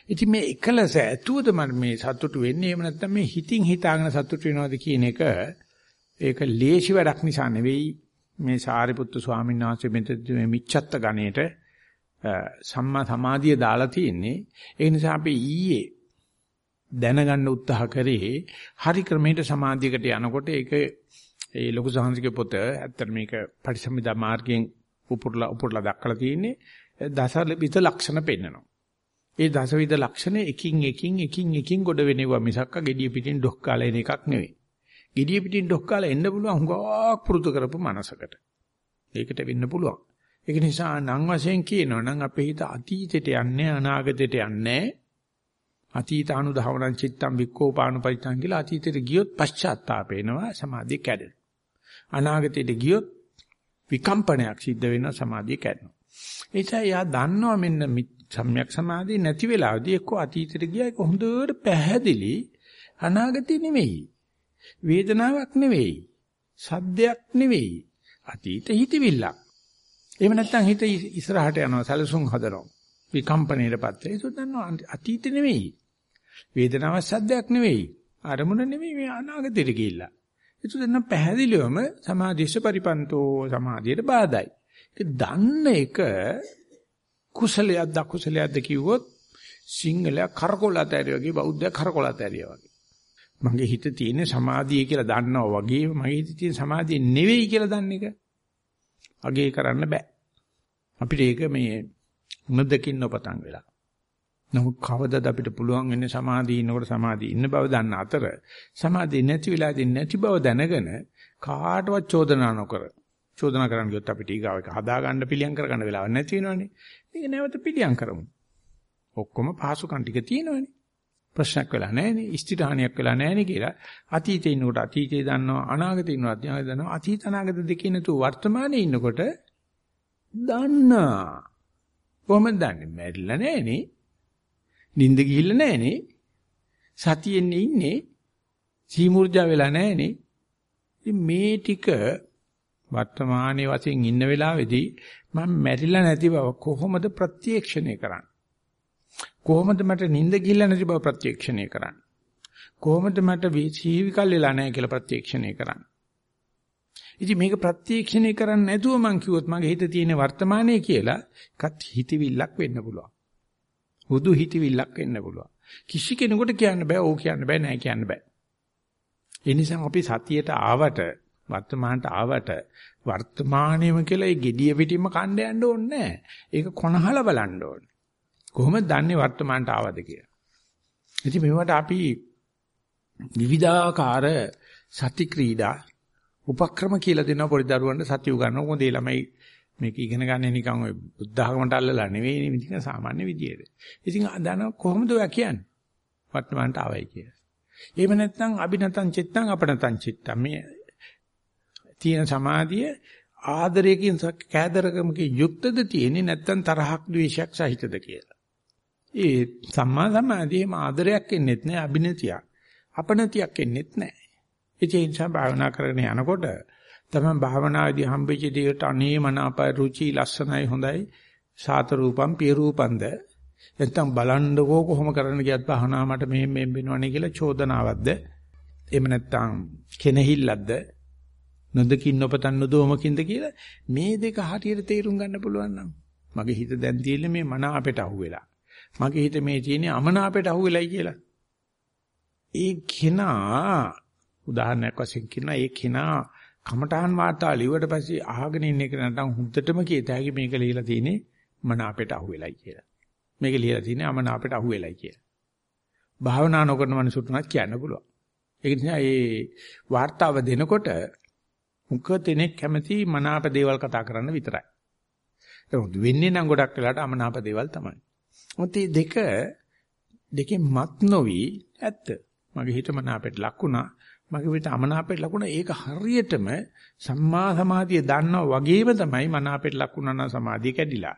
ඉතින් මේ එකලස ඇතුවද මම මේ සතුටු වෙන්නේ එහෙම නැත්නම් මේ හිතින් හිතාගෙන සතුටු වෙනවද කියන එක ඒක ලේසි වැඩක් නිසා නෙවෙයි මේ සාරිපුත්තු ස්වාමීන් වහන්සේ මෙතන මේ මිච්ඡත්ත ගණේට සම්මා සමාධිය දාලා තියෙන්නේ ඒ නිසා අපි ඊයේ දැනගන්න උත්සාහ කරේ හරි ක්‍රමයට සමාධියකට යනකොට ඒක ඒ ලොකු සාංශික පොත ඇත්තට මේක පරිසම්මිදා මාර්ගයෙන් උපුරලා උපුරලා දක්වලා තියෙන්නේ දසවිධ ලක්ෂණ පෙන්නනවා. ඒ දසවිධ ලක්ෂණ එකින් එකින් එකින් එකින් ගොඩ වෙනවා මිසක්ක gediya pitin ඩොක් කාලා එන එකක් නෙවෙයි. gediya pitin ඩොක් කාලා එන්න පුළුවන් හුඟක් පුරුදු කරපු මනසකට. ඒකට වෙන්න පුළුවන්. ඒක නිසා නම් වශයෙන් කියනවා නම් අපේ හිත අතීතයට යන්නේ අනාගතයට යන්නේ අතීත අනුධාවනං චිත්තං වික්කෝපානුපරිතං කියලා අතීතයට ගියොත් පශ්චාත්තාපේනවා සමාධිය කැඩෙනවා. අනාගතයට ගියොත් විකම්පනයක් සිද්ධ වෙනවා සමාධිය කැඩෙනවා. එනිසා යා දන්නවා මෙන්න සම්‍යක් සමාධිය නැති වෙලාවදී එක්ක අතීතයට ගියා ඒක හොඳට පැහැදිලි අනාගතේ නෙවෙයි. වේදනාවක් නෙවෙයි. සද්දයක් නෙවෙයි. අතීත හිතවිල්ලක්. එහෙම නැත්නම් හිත ඉස්සරහට යනවා සැලසුම් හදනවා. විකම්පණයටපත් වෙයි. ඒක දන්නවා අතීත නෙවෙයි. වේදනාවක් සද්දයක් නෙවෙයි. අරමුණ නෙවෙයි මේ අනාගතෙට ගිහිල්ලා. ඒක දන්න පැහැදිලිවම සමාධිස්ස පරිපන්තෝ සමාධියට බාධායි. ඒක දන්න එක කුසලයක්ද අකුසලයක්ද කිව්වොත් සිංහලයා කරකොලත ඇරිය වගේ බෞද්ධයා කරකොලත ඇරිය වගේ. මගේ හිත තියෙන සමාධිය කියලා දන්නවා වගේ මගේ හිතේ තියෙන සමාධිය නෙවෙයි කියලා දන්න එක. අගේ කරන්න බෑ. අපිට ඒක මේ නොදකින් නොපතන් වෙලා. නමුත් කවදද අපිට පුළුවන් වෙන්නේ සමාධිය ඉන්නකොට සමාධිය ඉන්න බව දන්න අතර සමාධිය නැති වෙලාදී නැති බව දැනගෙන කාටවත් චෝදනා නොකර චෝදනා කරන්න ගියොත් අපිට ඊගාව එක හදාගන්න පිළියම් කරගන්න වෙලාවක් නැති වෙනවනේ. මේක නැවත පිළියම් කරමු. ඔක්කොම පහසුකම් ටික තියෙනවනේ. ප්‍රශ්නයක් වෙලා නැහැනේ. ඉෂ්ටිධානියක් වෙලා නැහැනේ කියලා අතීතේ ඉන්නකොට අතීතේ දන්නවා අනාගතේ ඉන්නකොට අනාගතේ දන්නවා අතීත අනාගත දෙකේ නතු වර්තමානයේ ඉන්නකොට දන්නා. කොහොමද දන්නේ? මැරිලා නැහැනේ. නිින්ද ගිහිල්ලා නැහැනේ. සතියෙන් ඉන්නේ. සීමුර්ජා වෙලා නැහැනේ. ඉතින් මේ ටික වර්තමානයේ වශයෙන් ඉන්න වෙලාවේදී මම මැරිලා නැති බව කොහොමද ප්‍රත්‍යක්ෂණය කරන්නේ? කොහොමද මට නිින්ද ගිහිල්ලා නැති බව ප්‍රත්‍යක්ෂණය කරන්නේ? කොහොමද මට ජීවිකල් වෙලා නැහැ කියලා ප්‍රත්‍යක්ෂණය කරන්නේ? ඉතින් මේක ප්‍රත්‍යක්ෂණය කරන්නේ නැතුව මං කිව්වොත් මගේ හිතේ තියෙන වර්තමානයේ කියලා එකත් හිතවිල්ලක් වෙන්න පුළුවන්. හුදු හිතවිල්ලක් වෙන්න පුළුවන්. කිසි කෙනෙකුට කියන්න බෑ ඕක කියන්න බෑ නෑ කියන්න බෑ. ඒ නිසා අපි සතියට ආවට වර්තමානට ආවට වර්තමානයේම කියලා ඒ gediya පිටින්ම කණ්ඩ යන්න ඕනේ නෑ. ඒක කොනහල බලන්න ඕනේ. කොහොමද දන්නේ වර්තමානට ආවද කියලා. ඉතින් මේවට අපි විවිධාකාර සති ක්‍රීඩා උපක්‍රම කියලා දෙනවා පොඩි දරුවන්ට සති උගන්වනවා. මොකද ඒ ළමයි මේක ඉගෙන ගන්න නිකන් ඔය බුද්ධ ආගමට අල්ලලා නෙවෙයි නිකන් සාමාන්‍ය විදියට. ඉතින් දන කොහොමද ඔය කියන්නේ? වර්තමානට ආවයි කියලා. එහෙම නැත්නම් අබිනතං චිත්තං අපනතං චිත්තං මේ තියෙන සමාධිය ආදරයකින් කෑදරකමකින් යුක්තද තියෙන්නේ නැත්නම් තරහක් ද්වේෂයක් සහිතද කියලා. ඒ සම්මා සමාධියේම ආදරයක් එන්නේත් නැහැ අබිනතියක්. අපනතියක් එන්නේත් නැහැ. ඒ නිසා භාවනා කරගෙන යනකොට තමයි භාවනාවේදී හම්බෙච්ච දේට අනේ මනාපයි රුචි ලස්සනයි හොඳයි සාත රූපම් පිය රූපන්ද නැත්තම් බලන්නකෝ කොහොම කරන්න ගියත් භාවනාව මට මෙහෙම මෙහෙම වෙනවනේ කියලා චෝදනාවක්ද එහෙම නැත්තම් කෙනහිල්ලක්ද නොදකින් නොපතන් නොදොමකින්ද කියලා මේ දෙක හරියට තේරුම් ගන්න පුළුවන් නම් මගේ හිත දැන් තියෙන්නේ මේ මන අපට අහුවෙලා මගේ හිත මේ තියෙන්නේ අමනාපයට අහුවෙලයි කියලා ඒ කෙනා උදාහරණයක් වශයෙන් කියනවා ඒ කෙනා කමඨාන් වාර්තා ලියුවට පස්සේ අහගෙන ඉන්න එක නැත්නම් හුද්දටම කියත හැකි මේක ලියලා තියෙන්නේ මන අපට අහුවෙලයි කියලා මේක ලියලා තියෙන්නේ අමන අපට අහුවෙලයි කියලා භාවනා නොකරන මිනිසුන්ට කියන්න පුළුවන් ඒක නිසා මේ වාර්තාව දෙනකොට මුක දෙනෙක් කැමති මනාප දේවල් කතා කරන්න විතරයි. ඒක වෙන්නේ නම් ගොඩක් වෙලාට අමනාප දේවල් තමයි. මොකද දෙක දෙකෙන් මත් නොවි ඇත්ත. මගේ හිත මනාපයට ලක්ුණා. මගේ හිත අමනාපයට ලක්ුණා. ඒක හරියටම සම්මා සමාධිය දන්නා වගේම තමයි මනාපයට ලක්ුණා නම් සමාධිය කැඩිලා.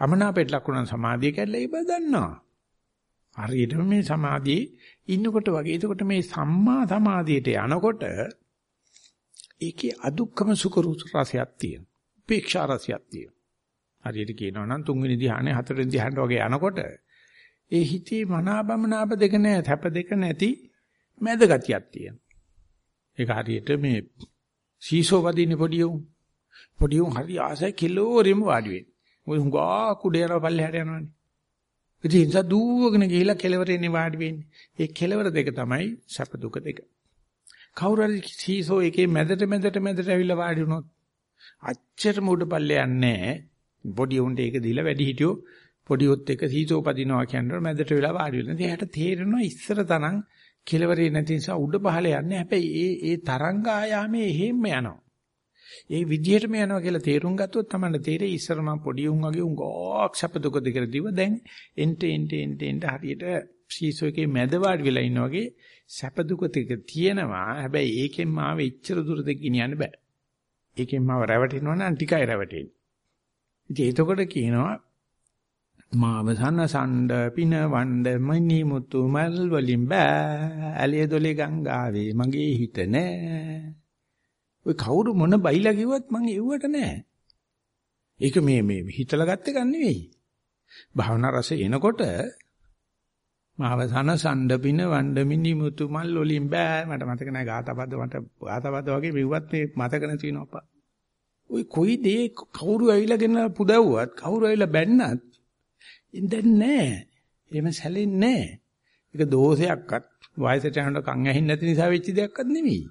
අමනාපයට ලක්ුණා සමාධිය කැඩලා ඒක දන්නවා. හරියටම මේ සමාධියේ ඉන්නකොට වගේ. එතකොට මේ සම්මා සමාධියට යනකොට ඒකේ අදුක්කම සුඛ රසයක් තියෙනවා. උපේක්ෂා රසයක් තියෙනවා. හරියට කියනවා නම් තුන්වෙනි ධ්‍යානෙ හතරවෙනි ධ්‍යානට වගේ යනකොට ඒ හිතේ මනාබමනාප දෙක නැ තැප දෙක නැති මැද ගතියක් තියෙනවා. ඒක හරියට මේ සීසෝ වදින්නේ පොඩි උන්. පොඩි උන් හරි ආසයි කිලෝරෙම වාඩි වෙන්නේ. මොකද හුඟා කුඩේර පල්ලෙහාට යනවනේ. ඉතින් ඉන්ස දුවගෙන ගිහිලා කෙලවරේනේ වාඩි වෙන්නේ. ඒ කෙලවර දෙක තමයි සැප දුක දෙක. කවුරු හරි සීසෝ එකේ මැදට මැදට මැදට ඇවිල්ලා වාඩි වුණොත් අච්චරම උඩපල්ලේ යන්නේ පොඩි උන්ට ඒක දීලා වැඩි හිටියෝ පොඩි උත් එක සීසෝ පදිනවා කියනකොට මැදට වෙලා වාඩි වෙනවා. එයාට තේරෙනවා ඉස්සර තරම් කෙලවරේ නැති නිසා උඩ පහළ යන්නේ. හැබැයි ඒ ඒ තරංග ආයාමේ එහෙම්ම යනවා. ඒ විදිහටම යනවා කියලා තේරුම් ගත්තොත් තමයි තේරෙයි ඉස්සර මම පොඩි උන් වගේ උන් ගෝක් සැප දුක දෙක දිව දැන් එන්ට එන්ට එන්ට එන්ට හරියට සීසෝ එකේ මැද වාඩි වෙලා ඉන්නා වගේ සැප දුක ටික තියෙනවා. හැබැයි ඒකෙන් මාව එච්චර දුරට ගෙනියන්න බෑ. ඒකෙන් මාව රැවටෙනවා නම් ටිකයි රැවටෙන්නේ. ඉතින් එතකොට කියනවා මාව සනසණ්ඩ පිනවණ්ඩ මනි මුතු මල් වලින් බෑ. ඇලිය දොලේ ගංගාවේ මගේ හිත නෑ. ඔය කවුරු මොන බයිලා කිව්වත් මං එව්වට නෑ. ඒක මේ මේ හිතලා ගත්ත එක නෙවෙයි. භාවනා රස එනකොට මාව සනසණ්ඩ පින වණ්ඩ මිනි මුතු මල් වලින් බෑ. මට මතක නැහැ ගාතපද මට ගාතපද වගේ මෙව්වත් මේ මතක නැති වෙනවපා ওই කොයි දේ කවුරු ඇවිල්ලා ගෙන පුදවුවත් කවුරු ඇවිල්ලා බැන්නත් ඉඳන්නේ නැහැ එහෙම සැලෙන්නේ නැහැ ඒක දෝෂයක්වත් වයසට යනකොට කන් ඇහින්නේ නැති නිසා වෙච්ච දෙයක්වත් නෙමෙයි.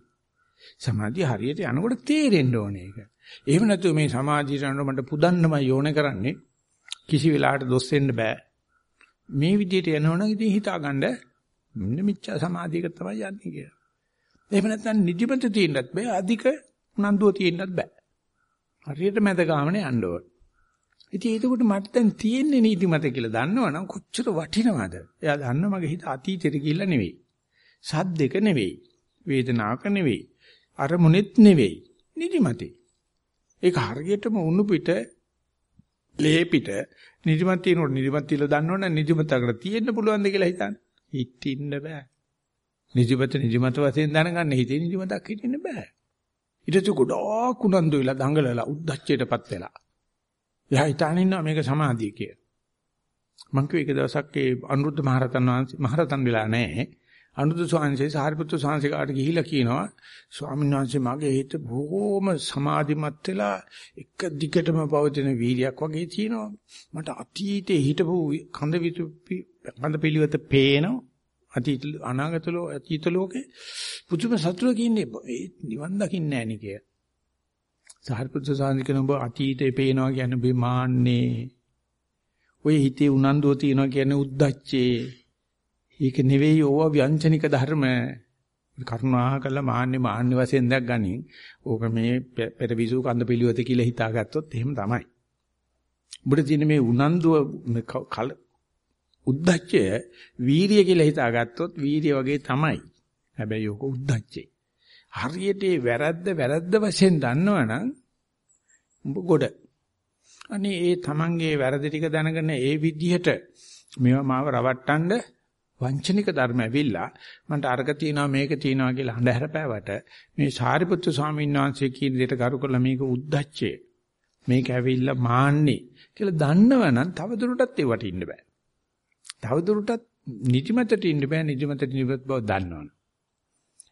සමාධිය හරියට යනකොට තේරෙන්න ඕනේ ඒක. එහෙම නැතුව මේ සමාධියට යනකොට මට පුදන්නමයි ඕනේ කරන්නේ. කිසි වෙලාවකට දොස් වෙන්න බෑ. මේ විදිහට යනවනම් ඉතින් හිතාගන්න මෙන්න මිච්ඡා සමාධියක තමයි යන්නේ කියලා. එහෙම නැත්නම් නිදිමත තියෙන්නත් බෑ. අධික උනන්දුව තියෙන්නත් බෑ. හරියට මැද ගාමනේ යන්න ඕන. ඉතින් ඒකට මට දැන් තියෙන්නේ නිදිමත කියලා දන්නවනම් කොච්චර වටිනවද? එයා දන්න මගේ හිත අතීතෙට ගිහිල්ලා නෙවෙයි. සද්දෙක නෙවෙයි. වේදනාවක නෙවෙයි. අරමුණෙත් නෙවෙයි. නිදිමතේ. ඒක හරියටම උණු පිට ලේ පිට නිදිමත තියෙනකොට නිදිමත තියලා දන්නවනම් නිදිමතකට තියෙන්න පුළුවන්ද කියලා හිතන්න. හිටින්න බෑ. නිදිමත නිදිමත වශයෙන් දැනගන්න හිතේ නිදිමතක් හිටින්න බෑ. ඊට ගොඩාක් උනන්දු වෙලා දඟලලා උද්දච්චයටපත් වෙලා. එයා හිතාන ඉන්නවා මේක සමාධිය කියලා. මං කිව්ව එක දවසක් ඒ අනුරුද්ධ මහරතන් වහන්සේ මහරතන් වෙලා නැහැ. අනුරුද්ධ ස්වාමීන් සාරිපුත්‍ර ස්වාමීන් කාට ගිහිලා කියනවා ස්වාමීන් වහන්සේ මගේ හිත බොහොම සමාධිමත් වෙලා එක දිගටම පවතින වීර්යයක් වගේ තියෙනවා මට අතීතේ හිටපු කඳ විතුපි කඳ පිළිවෙත පේනවා අතීත අනාගත ලෝ අතීත ලෝකේ පුදුම සතුටක් ඉන්නේ නිවන් දකින්නේ නැහැ නේ කිය. සාරිපුත්‍ර ස්වාමීන් කියන ඔබ අතීතේ පේනවා කියන්නේ බිමාන්නේ ඔය හිතේ උනන්දුව තියනවා කියන්නේ උද්දච්චේ ඒක නෙවෙයි ඕවා ව්‍යංජනික ධර්ම. කරුණා කළ මාන්නේ මාන්නේ වශයෙන් දැක් ගනින්. ඕක මේ පෙර විසු කන්ද පිළිවෙත කියලා හිතාගත්තොත් එහෙම තමයි. ඔබට තියෙන මේ උනන්දුව කල උද්දච්චය වීරිය කියලා හිතාගත්තොත් වීරිය වගේ තමයි. හැබැයි ඕක උද්දච්චේ. හරියට ඒ වැරද්ද වැරද්ද වශයෙන් දන්නවනම් උඹ ගොඩ. අනේ ඒ තමන්ගේ වැරදි ටික දැනගෙන ඒ විදිහට මේවා මාව රවට්ටන්න වංචනික ධර්ම ඇවිල්ලා මන්ට අර්ග තියනවා මේක තියනවා කියලා හඳ හැරපෑවට මේ සාරිපුත්තු ස්වාමීන් වහන්සේ කියන දෙයට කරු කරලා මේක උද්දච්චය මේක ඇවිල්ලා මාන්නේ කියලා දන්නවනම් තවදුරටත් ඒවට ඉන්න බෑ. තවදුරටත් නිදිමතට ඉන්න බෑ නිදිමතට නිවත් බව දන්නවනම්.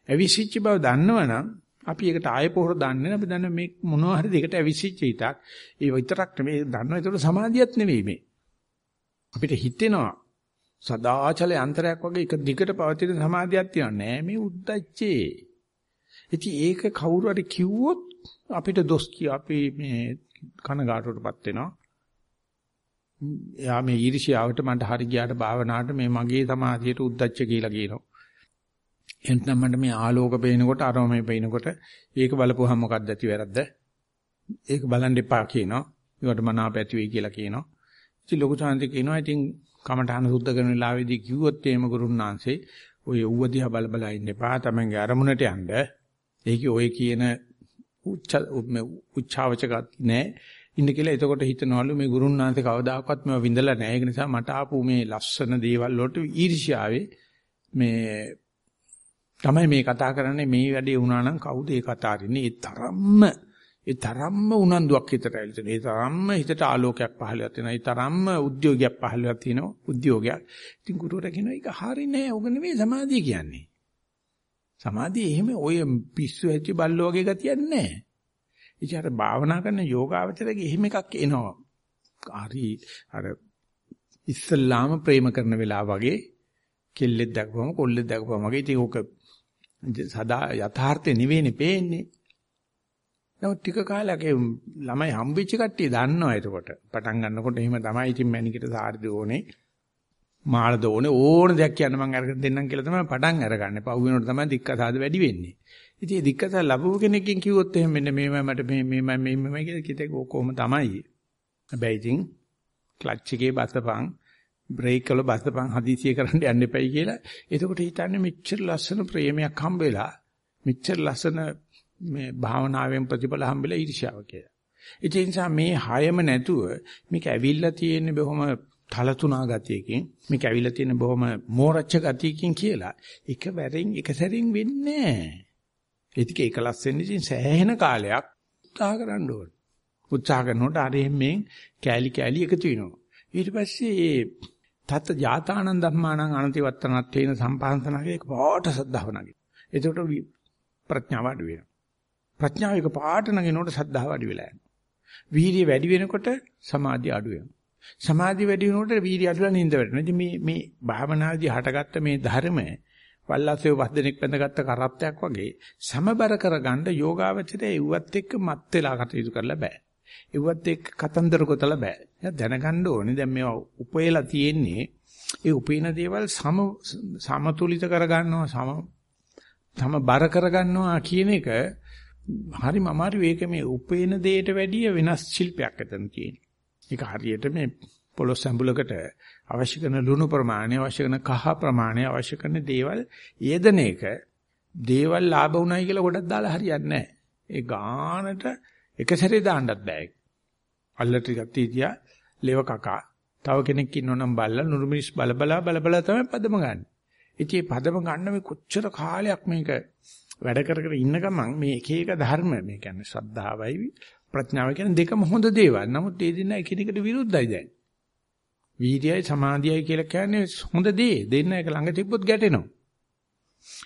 ඇවිසිච්ච බව දන්නවනම් අපි ඒකට ආයෙ පොහොර දාන්නේ නැහැ. අපි දන්න මේ මොනවා හරි දෙකට ඇවිසිච්ච හිතක්. ඒ විතරක් නෙමෙයි දන්නවා ඒකට සමාධියක් නෙවෙයි මේ. අපිට හිතෙනවා සදාචල යන්ත්‍රයක් වගේ එක දිගට පවතින සමාධියක් තියෙනවා නෑ මේ උද්දච්චේ. ඉතින් ඒක කවුරු හරි කිව්වොත් අපිට දොස් කිය අපි මේ කනගාටුවටපත් වෙනවා. එයා මේ ඊර්ෂ්‍යාවට මන්ට හරි ගියාට භාවනාවට මේ මගේ සමාධියට උද්දච්ච කියලා කියනවා. එතනම් මන්ට මේ ආලෝක පේනකොට අරෝමේ පේනකොට ඒක බලපුවහම මොකක්ද ඇති වැරද්ද? ඒක බලන් දෙපා කියනවා. ඒකට මනාප ඇති වෙයි කියලා කියනවා. ඉතින් ලොකු සාන්ති කියනවා ඉතින් කමඨාන සුද්ධ කරන වෙලාවේදී කිව්වොත් එහෙම ගුරුන්නාංශේ ඔය ඌව දිහා බල බල ඉන්න එපා. තමන්ගේ අරමුණට යන්න. ඒකේ ඔය කියන උච්ච උච්චාවචක නෑ. ඉන්න කියලා එතකොට හිතනවලු මේ ගුරුන්නාන්සේ කවදාකවත් මේව විඳලා නැහැ. ඒක නිසා මට ආපු මේ ලස්සන දේවල් වලට ඊර්ෂ්‍යාවේ මේ තමයි මේ කතා කරන්නේ මේ වැඩේ වුණා නම් කවුද ඒ කතා කරන්නේ? ඒ තරම්ම ඒ තරම්ම උනන්දුවක් හිතට ඇවිල්ලා ඒ තරම්ම හිතට ආලෝකයක් පහළලා තියෙනවා. ඒ තරම්ම උද්‍යෝගයක් පහළලා තියෙනවා. උද්‍යෝගයක්. ඉතින් ගුරුවරයා කියනවා ඒක හරි නෑ. ඔක නෙමෙයි සමාධිය කියන්නේ. සමාධිය එහෙම ඔය පිස්සු ඇච්ච බල්ලෝ වගේ ගතියක් නෑ. ඉතින් අර භාවනා කරන යෝගාවචරයේ එහෙම එකක් එනවා. හරි අර ඉස්සල්ලාම ප්‍රේම කරන වෙලාව වගේ කෙල්ලෙක් දැකපුවම කොල්ලෙක් දැකපුවම වගේ ඉතින් ඕක සදා යථාර්ථේ නෙවෙයිනේ පේන්නේ. නමුත් ටික කාලයක ළමයි හම්බෙච්ච කට්ටිය දන්නවා එතකොට. පටන් ගන්නකොට එහෙම තමයි ඉතින් මැනිකට සාරද ඕනේ. මාළද ඕනේ ඕන දෙයක් කියන්න මම අරගෙන දෙන්නම් කියලා තමයි පටන් අරගන්නේ. පහු වෙනකොට තමයි දික්කසාද වැඩි වෙන්නේ. ඉතින් දික්කස ලැබුව කෙනකින් කිව්වොත් එහෙම මෙන්න මේමයි මට මේ මේමයි මේමයි කියලා කිතේ කොහොම තමයි. හැබැයි ඉතින් ක්ලච් එකේ බසපන් බ්‍රේක් වල බසපන් හදිසිය කරන්න යන්න එපයි කියලා. එතකොට හිතන්නේ මෙච්චර ලස්සන ප්‍රේමයක් හම්බෙලා මෙච්චර ලස්සන මේ භාවනාවෙන් ප්‍රතිඵල හම්බෙලා ඊර්ෂ්‍යාව කියලා. ඒ නිසා මේ හයම නැතුව මේක ඇවිල්ලා තියෙන්නේ බොහොම තලතුණා ගතියකින් මේක ඇවිල්ලා තියෙන බොහොම මෝරච්ච ගතියකින් කියලා එක වැරෙන් එක සැරින් වෙන්නේ නැහැ. ඒක එකලස් වෙන්න ඉතින් සෑහෙන කාලයක් උත්සාහ කරන්න ඕනේ. උත්සාහ කරනකොට අර එම්මෙන් කෑලි කෑලි එකතු වෙනවා. ඊට පස්සේ තත් ජාතානන් ධම්මානං අනතිවත්තනත් තේන සම්පහන්සනගේ එක පාට සද්ධාව නැගි. එතකොට ප්‍රඥාව අඩු වෙනවා. ප්‍රඥාව එක පාට නැගෙනකොට සද්ධාව අඩු වෙලා යනවා. වීර්ය වැඩි වෙනකොට සමාධිය අඩු වෙනවා. සමාධිය වැඩි වෙනකොට වීර්ය අඩුලා නින්ද වැටෙනවා. ඉතින් මේ මේ භාවනාදී හටගත්ත මේ ධර්මය වල්ලාසේ පස් දෙනෙක් බැඳගත්ත කරත්තයක් වගේ සමබර කරගන්න යෝගාවචරයේ ඉුවත් එක්ක මත් වෙලා කටයුතු කරලා බෑ. ඉුවත් එක්ක කතන්දර ගොතලා බෑ. දැනගන්න ඕනේ දැන් මේවා උපයලා තියෙන්නේ ඒ උපේන දේවල් සම සමතුලිත කරගන්නවා සම සම බර කරගන්නවා කියන එක හරිම අමාරු ඒක මේ උපේන දෙයට වැඩිය වෙනස් ශිල්පයක් එතන තියෙනවා. ඒක හරියට මේ පොළොස් සම්බුලකට අවශ්‍ය කරන ලුණු ප්‍රමාණය අවශ්‍ය කරන කහ ප්‍රමාණය අවශ්‍ය කරන දේවල් යෙදෙන එක දේවල් ලාභ උනායි කියලා ගොඩක් දාලා හරියන්නේ නැහැ. ඒ ගානට එක සැරේ දාන්නත් බෑ. අල්ල ටිකක් තියා ලෙව කකා තව කෙනෙක් ඉන්නවනම් බල්ලා නුරුමිස් බලබලා බලබලා තමයි පදම ගන්න. ඉතින් මේ පදම ගන්න මේ කොච්චර කාලයක් මේක වැඩ කර කර ඉන්න ගමන් මේ එක එක ධර්ම මේ කියන්නේ ශ්‍රද්ධාවයි ප්‍රඥාවයි කියන දෙකම හොඳ දේවල්. නමුත් ඒ දෙන්න එකිනෙකට විරුද්ධයි දැන්. වීර්යයයි සමාධියයි කියලා කියන්නේ හොඳ දේ. දෙන්න එක ළඟ තිබ්බොත් ගැටෙනවා.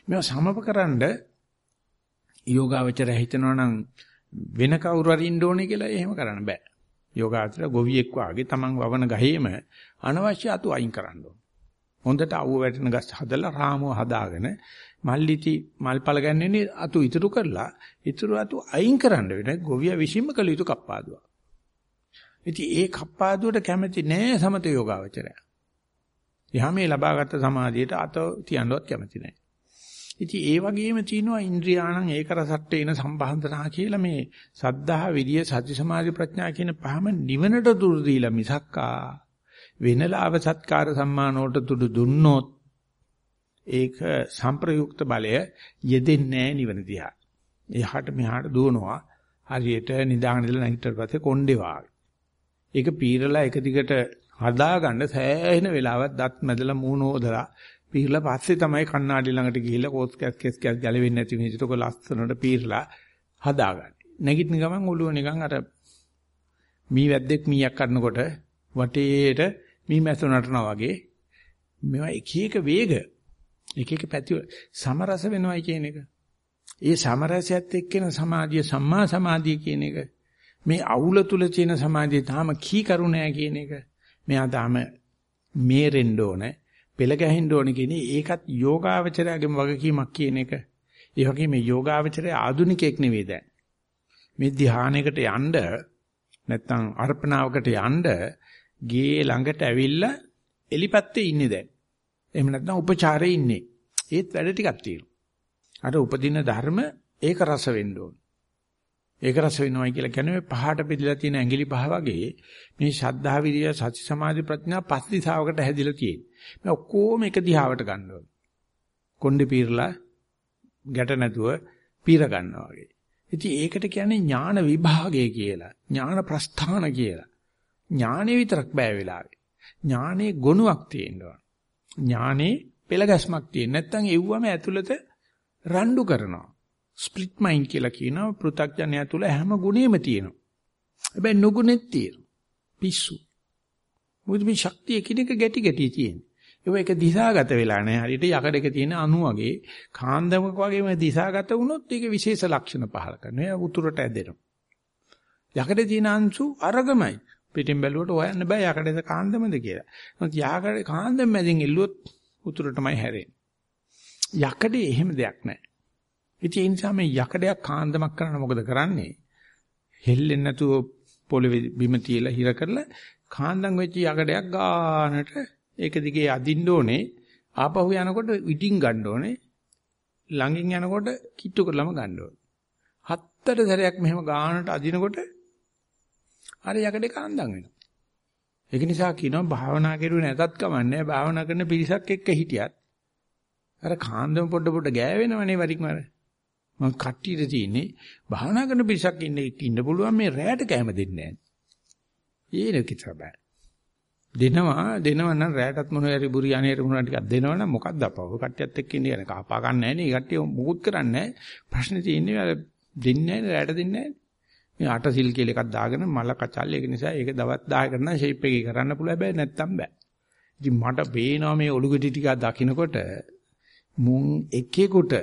මේවා සමපකරනද යෝගාවචරය හිතනවා නම් වෙන කවුරු හරි ඉන්න ඕනේ කියලා එහෙම කරන්න බෑ. යෝගාවචර ගොවියෙක් වාගේ Taman වවන ගහේම අනවශ්‍ය අතු අයින් කරන්න ඕන. හොඳට අවුව වැටෙන ගස් හදලා රාමුව හදාගෙන මල්ලිති මල්පල ගන්නන්නේ අතු ඉතුරු කරලා ඉතුරු අතු අයින් කරන්න වෙන ගොවියා විසින්ම කළ යුතු කප්පාදුවක්. ඉතින් ඒ කප්පාදුවට කැමති නෑ සමත යෝගාවචරය. එහා මේ ලබාගත් සමාධියට අත තියන්නවත් කැමති නෑ. ඉතින් ඒ වගේම තියෙනවා ඉන්ද්‍රියාණං ඒක රසට්ටේන සම්බන්ධනා කියලා මේ සද්ධා විරිය සති සමාධි ප්‍රඥා කියන පහම නිවනට දුරු දීලා මිසක්කා වෙනලාව සත්කාර සම්මානෝට තුඩු දුන්නොත් ඒක සංප්‍රයුක්ත බලය යෙදෙන්නේ නැහැ නිවන දිහා. එහාට මෙහාට දුවනවා. හරියට නිදාගෙන ඉඳලා නැගිටට පස්සේ කොණ්ඩේ වාගේ. ඒක පීරලා එක දිගට හදාගන්න සෑහෙන වෙලාවක් දත් මැදලා මූණ හොදලා පීරලා පස්සේ තමයි කණ්ණාඩි ළඟට ගිහිල්ලා කෝස් කැස් කැස් කැස් ගැලවෙන්නේ නැති විදිහට ඔක ලස්සනට පීරලා හදාගන්න. නැගිටින ගමන් ඔළුව නිකන් අර මී වැද්දෙක් මීයක් කරනකොට වටේට මී මැස්ස නටනවා වගේ මේවා එක එක වේග එක එක පැති සමරස වෙනවයි කියන එක. ඒ සමරසයත් එක්කෙන සමාධිය සම්මා සමාධිය කියන එක. මේ අවුල තුල තියෙන සමාධිය තාම කී කරු නෑ කියන එක. මෙයා තාම මේරෙන්න ඕනේ. පෙළ ගැහෙන්න ඕනේ කියන්නේ ඒකත් යෝගාවචරයගේම වගකීමක් කියන එක. ඒ වගේම මේ යෝගාවචරය ආදුනිකෙක් නෙවෙයි දැන්. මේ ධ්‍යානයකට යන්න නැත්තම් අර්පණාවකට යන්න ගේ ළඟට ඇවිල්ලා එලිපැත්තේ ඉන්නේ දැන්. එහෙම නැත්නම් උපචාරයේ ඉන්නේ. ඒත් වැඩ ටිකක් තියෙනවා. අර උපදින ධර්ම ඒක රස වෙන්න ඕන. ඒක රස වෙනවයි කියලා කියන්නේ මේ පහට බෙදලා තියෙන ඇඟිලි පහ වගේ මේ ශද්ධා විරිය සති සමාධි ප්‍රඥා පස් දිශාවකට හැදිලා තියෙන්නේ. මේ ඔක්කොම එක දිහාවට ගන්න ඕන. කොණ්ඩේ පීරලා ගැට නැතුව පීර ගන්නවා වගේ. ඉතින් ඒකට කියන්නේ ඥාන විභාගය කියලා. ඥාන ප්‍රස්ථාන කියලා. ඥානෙ විතරක් බෑ වෙලාවේ. ඥානේ ගුණයක් තියෙනවා. ඥානේ පෙළ ගැස්මක් තියෙන. නැත්නම් එව්වම ඇතුළත රණ්ඩු කරනවා. ස්ප්ලිට් මයින්ඩ් කියලා කියනවා පෘථග්ජනය තුළ හැම ගුණෙම තියෙනවා. හැබැයි නුගුණෙත් තියෙනවා. පිස්සු. මොකද මේ ශක්තිය කිනක ගැටි ගැටි තියෙන්නේ. ඒක එක දිශාගත වෙලා නැහැ. හරියට යකඩක තියෙන අණු වගේ කාන්දමක වගේම දිශාගත වුණොත් ඒක විශේෂ ලක්ෂණ පහල කරනවා. ඒ උතුරට ඇදෙනවා. යකඩේ තියෙන අංශු අරගමයි. පිටින් බැලුවට හොයන්න බෑ යකඩේද කාන්දමද කියලා. මොකද යකඩේ කාන්දම මැදින් එල්ලුවොත් උතුරටමයි හැරෙන්නේ. යකඩේ එහෙම දෙයක් නැහැ. ඉතින් ඒ නිසා මේ යකඩයක් කාන්දමක් කරන්න මොකද කරන්නේ? හෙල්ලෙන්නේ නැතුව පොළවේ බිම තියලා හිර කරලා කාන්දම් වෙච්ච යකඩයක් ගානට ඒක දිගේ අදින්න ඕනේ. ආපහු යනකොට ඉටින් ගන්න ඕනේ. ළඟින් යනකොට කිට්ටු කරලම ගන්න ඕනේ. හත්තට සැරයක් මෙහෙම ගානට අදිනකොට අර යකඩේ කාන්දම් වෙනවා. ඒක නිසා කියනවා භාවනා කරුවේ නැතත් කමන්නේ භාවනා කරන පිරිසක් එක්ක හිටියත් අර කාන්දම පොඩ පොඩ ගෑවෙනවනේ වරික් මර. මම කට්ටියට තියෙන්නේ භාවනා කරන පිරිසක් ඉන්න ඉන්න පුළුවන් මේ රැයට කැම දෙන්නේ නැහැ. ඒක කිචා බෑ. දෙනවා දෙනවා නම් රැයටත් මොන හරි බුරියානේට මොනවා ටිකක් දෙනවනම් මොකක්ද අපව කට්ටියත් එක්ක ඉන්නේ යන කහපා ගන්න නැහැ නේ. කට්ටිය මුකුත් කරන්නේ නැහැ. ප්‍රශ්නේ තියෙන්නේ අර දෙන්නේ නැහැ රැයට දෙන්නේ නැහැ. මේ අට සිල් කියලා එකක් දාගෙන මල කචල් ඒක නිසා ඒක දවස් 10කට නම් ෂේප් එකේ කරන්න පුළුවන් හැබැයි නැත්තම් බෑ. ඉතින් මට පේනවා මේ ඔලු ගෙඩි ටික දකින්නකොට මුන් එකෙකුට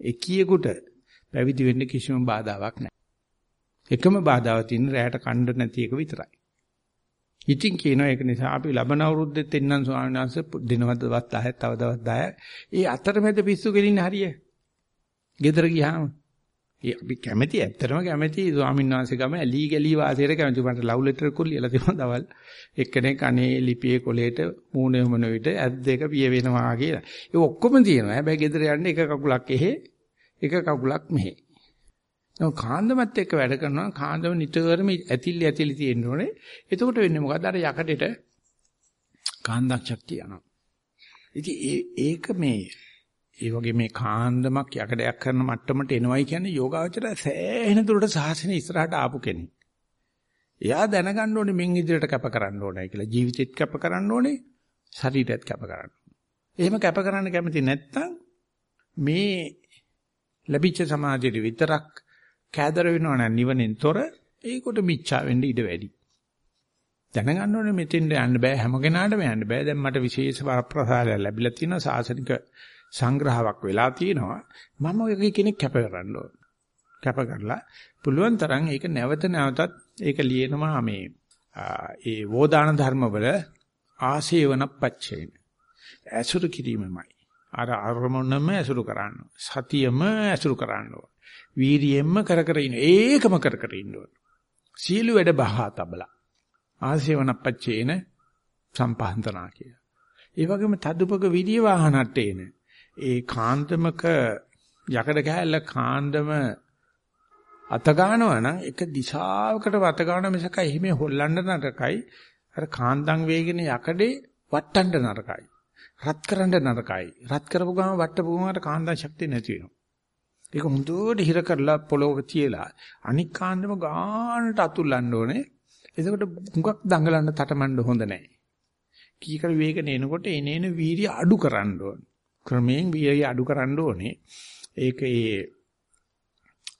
එකියෙකුට පැවිදි වෙන්න කිසිම බාධාවක් නැහැ. එකම බාධාව තියෙන රැයට කණ්ඩ නැති එක විතරයි. ඉතින් කියනවා ඒක නිසා අපි ලබන අවුරුද්දෙත් එන්නම් ස්වාමීන් වහන්සේ දිනවද දවස් 10ක් තව දවස් 10ක්. ඒ අතරමැද පිස්සු කෙලින්න හරිය. ගෙදර ගියාම ඒ අපි කැමැති ඇත්තටම කැමැති ස්වාමීන් වහන්සේ ගම ඇලි ගලි වාසයට කැමැති මට ලව් ලෙටර් එකක් ලියලා තිබුණා දවල් එක්කෙනෙක් අනේ ලිපියේ කොලේට මූණේ මොන විට ඇස් දෙක පිය වෙනවා කියලා. ඒ ඔක්කොම තියෙනවා. හැබැයි ගෙදර යන්නේ එක කකුලක් එහෙ එක කකුලක් මෙහෙ. නෝ කාන්දමත් එක්ක වැඩ කරනවා කාන්දම නිතරම ඇතිලි ඇතිලි තියෙන්න ඕනේ. එතකොට වෙන්නේ මොකද්ද? අර යකඩෙට කාන්දක් ශක්තිය යනවා. ඉතින් ඒක මේ ඒ වගේ මේ කාන්දමක් යකඩයක් කරන මට්ටමට එනවයි කියන්නේ යෝගාවචරය සෑහෙන දුරට සාසන ඉස්සරහට ආපු කෙනෙක්. එයා දැනගන්න ඕනේ මින් ඉදිරියට කැප කරන්න ඕනේ කියලා. ජීවිතෙත් කැප කරන්න ඕනේ, ශරීරයත් කැප කරන්න. එහෙම කැප කරන්න කැමති නැත්නම් මේ ලැබිච්ච සමාධියට විතරක් කෑදර වෙනවා නම් නිවනෙන් තොර ඒකට මිච්ඡා වෙන්න ඉඩ වැඩි. දැනගන්න ඕනේ මෙතෙන්ට යන්න බෑ හැම කෙනාටම යන්න බෑ. දැන් මට විශේෂ වරප්‍රසාදයක් ලැබිලා තියෙනවා සාසනික සංග්‍රහයක් වෙලා තියෙනවා. මම ඔය කෙනෙක් කැප කරන්න ඕන. කැප කරලා පුළුවන් තරම් ඒක නැවත නැවතත් ඒක ලියනවා මේ ඒ වෝදාන ධර්මවල ආසේවන පච්චේන. ඇසුරු කිරීමමයි. අර අරමුණම ඇසුරු කරන්න. සතියම ඇසුරු කරන්න ඕන. වීරියෙන්ම කර කර ඉන්න. ඒකම කර කර ඉන්න ඕන. සීල වැඩ බහා තබලා. ආසේවන පච්චේන සම්පහන්තනා කිය. ඒ වගේම තදුපක විදිය වාහනට එන ඒ කාන්දමක යකඩ කෑල්ල කාන්දම අත ගන්නවා නම් එක දිශාවකට වත ගන්න මිසක එහෙම හොල්ලන්න නරකයි. අර කාන්දම් වේගෙන යකඩේ වට්ටන්න නරකයි. රත් කරන්න නරකයි. රත් කරපු ගමන් වට්ටපු ගමන් කාන්දම් ශක්තිය නැති වෙනවා. ඒක හොඳට හිර කරලා පොළොවක තියලා අනික් කාන්දම ගානට අතුල්ලන්න ඕනේ. එතකොට මුගක් දඟලන්න තටමඬ හොඳ නැහැ. කීකර වේගන එනකොට එනේන වීර්ය අඩු කරන්න ඕනේ. ක්‍රමයෙන් වීර්ය අඩු කරන්න ඕනේ. ඒක ඒ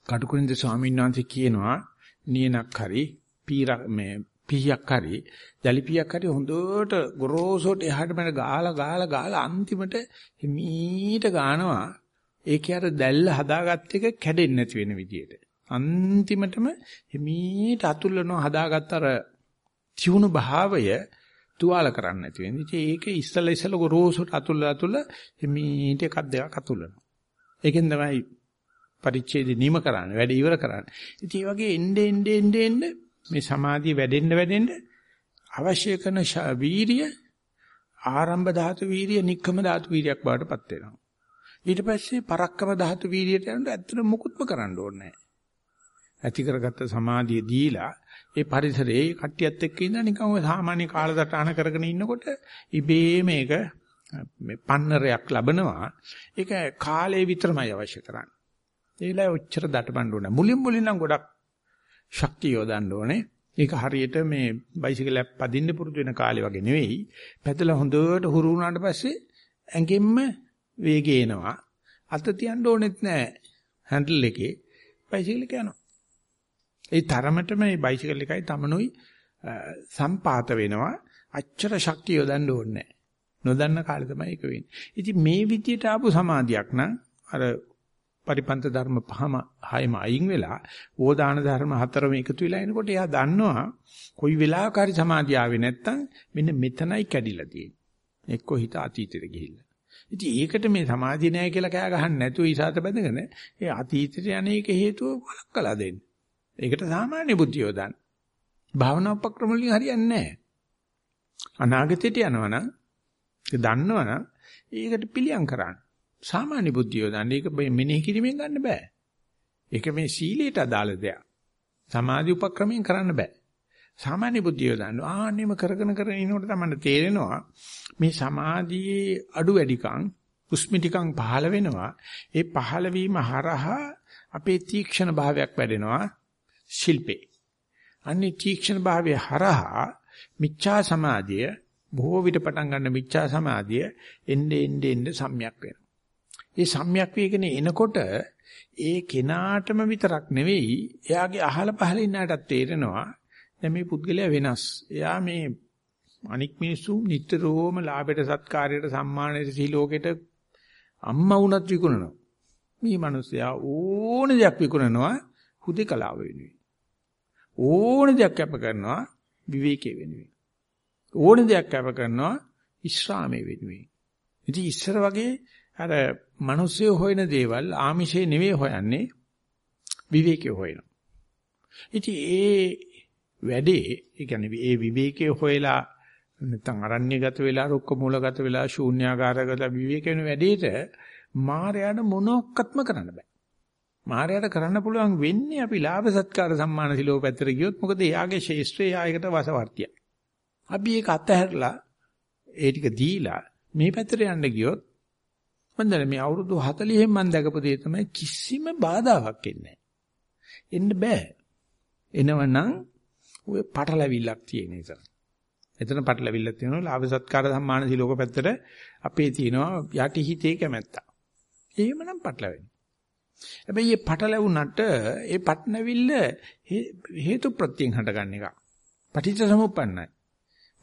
කටුකුරුන්ද ස්වාමීන් වහන්සේ කියනවා නියනක් හරි පීර මේ පීයක් හරි ජලිපියක් හරි හොඳට ගොරෝසුට එහාට මන ගාලා ගාලා ගාලා අන්තිමට හිමීට ගානවා. ඒකේ අර දැල්ල හදාගත්ත එක කැඩෙන්නේ නැති වෙන විදියට. අන්තිමටම හිමීට අතුල්ලනවා හදාගත්ත අර තියුණු භාවය තුවාල කරන්න නැති වෙන. ඉතින් ඒක ඉස්සලා ඉස්සලා ගොරෝසුට අතුල්ලා අතුල්ලා හිමීට එකක් දෙකක් අතුල්ලනවා. ඒකෙන් තමයි පරිච්ඡේද නිම කරන්නේ වැඩ ඉවර කරන්නේ. ඉතින් මේ වගේ එnde ende ende ende මේ සමාධිය වැඩෙන්න වැඩෙන්න අවශ්‍ය කරන වීරිය ආරම්භ ධාතු වීරිය නික්කම ධාතු වීරියක් බවට පත් වෙනවා. ඊට පස්සේ පරක්කම ධාතු වීරියට යනකොට ඇත්තට මුකුත්ම කරන්න ඕනේ නැහැ. ඇති කරගත්ත සමාධිය දීලා ඒ පරිසරයේ කට්ටියත් එක්ක ඉඳලා නිකන් ඔය සාමාන්‍ය කාලසටහන කරගෙන ඉන්නකොට ඉබේ මේක මේ පන්නරයක් ලබනවා. ඒක කාලේ විතරමයි අවශ්‍ය කරන්නේ. ඒ වෙලාවේ ඔච්චර දඩබන්න ඕනේ. මුලින් මුලින් නම් ගොඩක් ශක්තිය යොදන්න ඕනේ. ඒක හරියට මේ බයිසිකලයක් පදින්න පුරුදු වෙන කාලේ වගේ නෙවෙයි. පැදලා හොඳට හුරු වුණාට පස්සේ ඇඟෙන්න වේගය එනවා. අත තියන්න ඕනෙත් නැහැ. හැන්ඩල් එකේ බයිසිකල් එක යනවා. ඒ තරමටම මේ බයිසිකල් එකයි තමනුයි සම්පාත වෙනවා. අච්චර ශක්තිය යොදන්න ඕනේ නැහැ. නොදන්න කාලේ තමයි ඒක වෙන්නේ. ඉතින් මේ විදියට ආපු සමාධියක් නම් අර පරිපන්ත ධර්ම පහම හයම අයින් වෙලා ඕදාන ධර්ම හතරම එකතු වෙලා එනකොට එයා දන්නවා කොයි වෙලාවක හරි සමාධිය ආවේ නැත්තම් මෙන්න මෙතනයි කැඩිලා තියෙන්නේ. එක්ක හිත අතීතෙට ගිහිල්ලා. ඉතින් ඒකට මේ සමාධිය නැහැ කියලා කෑ ගහන්න නැතුව ඉසాత බැඳගෙන ඒ අතීතයට යන එක හේතුව වළක්වලා දෙන්න. ඒකට සාමාන්‍ය බුද්ධිය යොදන්න. භාවනා උපක්‍රම වලින් හරියන්නේ නැහැ. අනාගතයට යනවනම් ඒක දන්නවනම් ඒකට පිළියම් කරන්න. සාමාන්‍ය බුද්ධිය යොදන්න. ඒක මෙනෙහි කිරීමෙන් ගන්න බෑ. ඒක මේ සීලයට අදාළ දෙයක්. සමාධි උපක්‍රමයෙන් කරන්න බෑ. සාමාන්‍ය බුද්ධිය යොදන්න. ආන්නෙම කරගෙන කරගෙන ඉනකොට තමයි තේරෙනවා මේ සමාධියේ අඩු වැඩිකම් කුස්මිටිකම් පහළ වෙනවා. ඒ පහළ වීම හරහා අපේ තීක්ෂණ භාවයක් වැඩෙනවා ශිල්පේ. අන්නේ තීක්ෂණ භාවය හරහා මිච්ඡා සමාධිය බොහෝ විට පටන් ගන්න මිච්ඡා සමාධිය එnde ende ende සම්‍යක් වෙනවා. ඒ සම්‍යක් වේගන එනකොට ඒ කෙනාටම විතරක් නෙවෙයි එයාගේ අහල පහල ඉන්නටත් තේරෙනවා දැන් මේ පුද්ගලයා වෙනස්. එයා මේ අනික් මිනිස්සු නිතරම ලාභයට සත්කාරයට සම්මානයට සීලෝකයට අම්මා වුණත් විකුණනවා. මේ මිනිස්සයා ඕන දෙයක් විකුණනවා හුදේකලාව වෙනුවෙන්. ඕන දෙයක් කැප කරනවා විවේකයේ වෙනුවෙන්. ඕන දෙයක් කැප කරනවා ඉස්රාමයේ වෙනුවෙන්. ඉතින් ඉස්සර වගේ අර මිනිස්සු හොයන දේවල් ආමිෂේ නෙවෙයි හොයන්නේ විවේකයේ හොයනවා. ඉතින් ඒ වැඩේ ඒ කියන්නේ ඒ විවේකයේ හොයලා නැත්නම් අරණ්‍යගත වෙලා රුක්ක මූලගත වෙලා ශූන්‍යාකාරගත විවේක වෙන වැඩේට මායයට මොනක්වත්ම කරන්න බෑ. මායයට කරන්න පුළුවන් වෙන්නේ අපි ලාභ සත්කාර සම්මාන සිලෝ පැත්තට ගියොත් මොකද එයාගේ ශේෂ්ත්‍රය ආයකට වසවර්තිය. අපි ඒක අතහැරලා ඒ ටික දීලා මේ පැත්තට යන්න ගියොත් මම දැන් මේ අවුරුදු 40න් මම දැකපු දේ තමයි කිසිම බාධාවක් එන්නේ එන්න බෑ. එනවනම් ඔය පටලැවිල්ලක් තියෙන නිසා. එතන පටලැවිල්ලක් තියෙනවා ලාභ සත්කාර සම්මාන සිලෝක පැත්තට අපේ තියෙනවා යටි හිතේ කැමැත්ත. එහෙමනම් පටලැවෙන්නේ. හැබැයි මේ පටලැවුනට ඒ පටනවිල්ල හේතු ප්‍රත්‍යයෙන් හටගන්න එක. පටිච්ච සමුප්පන්නයි.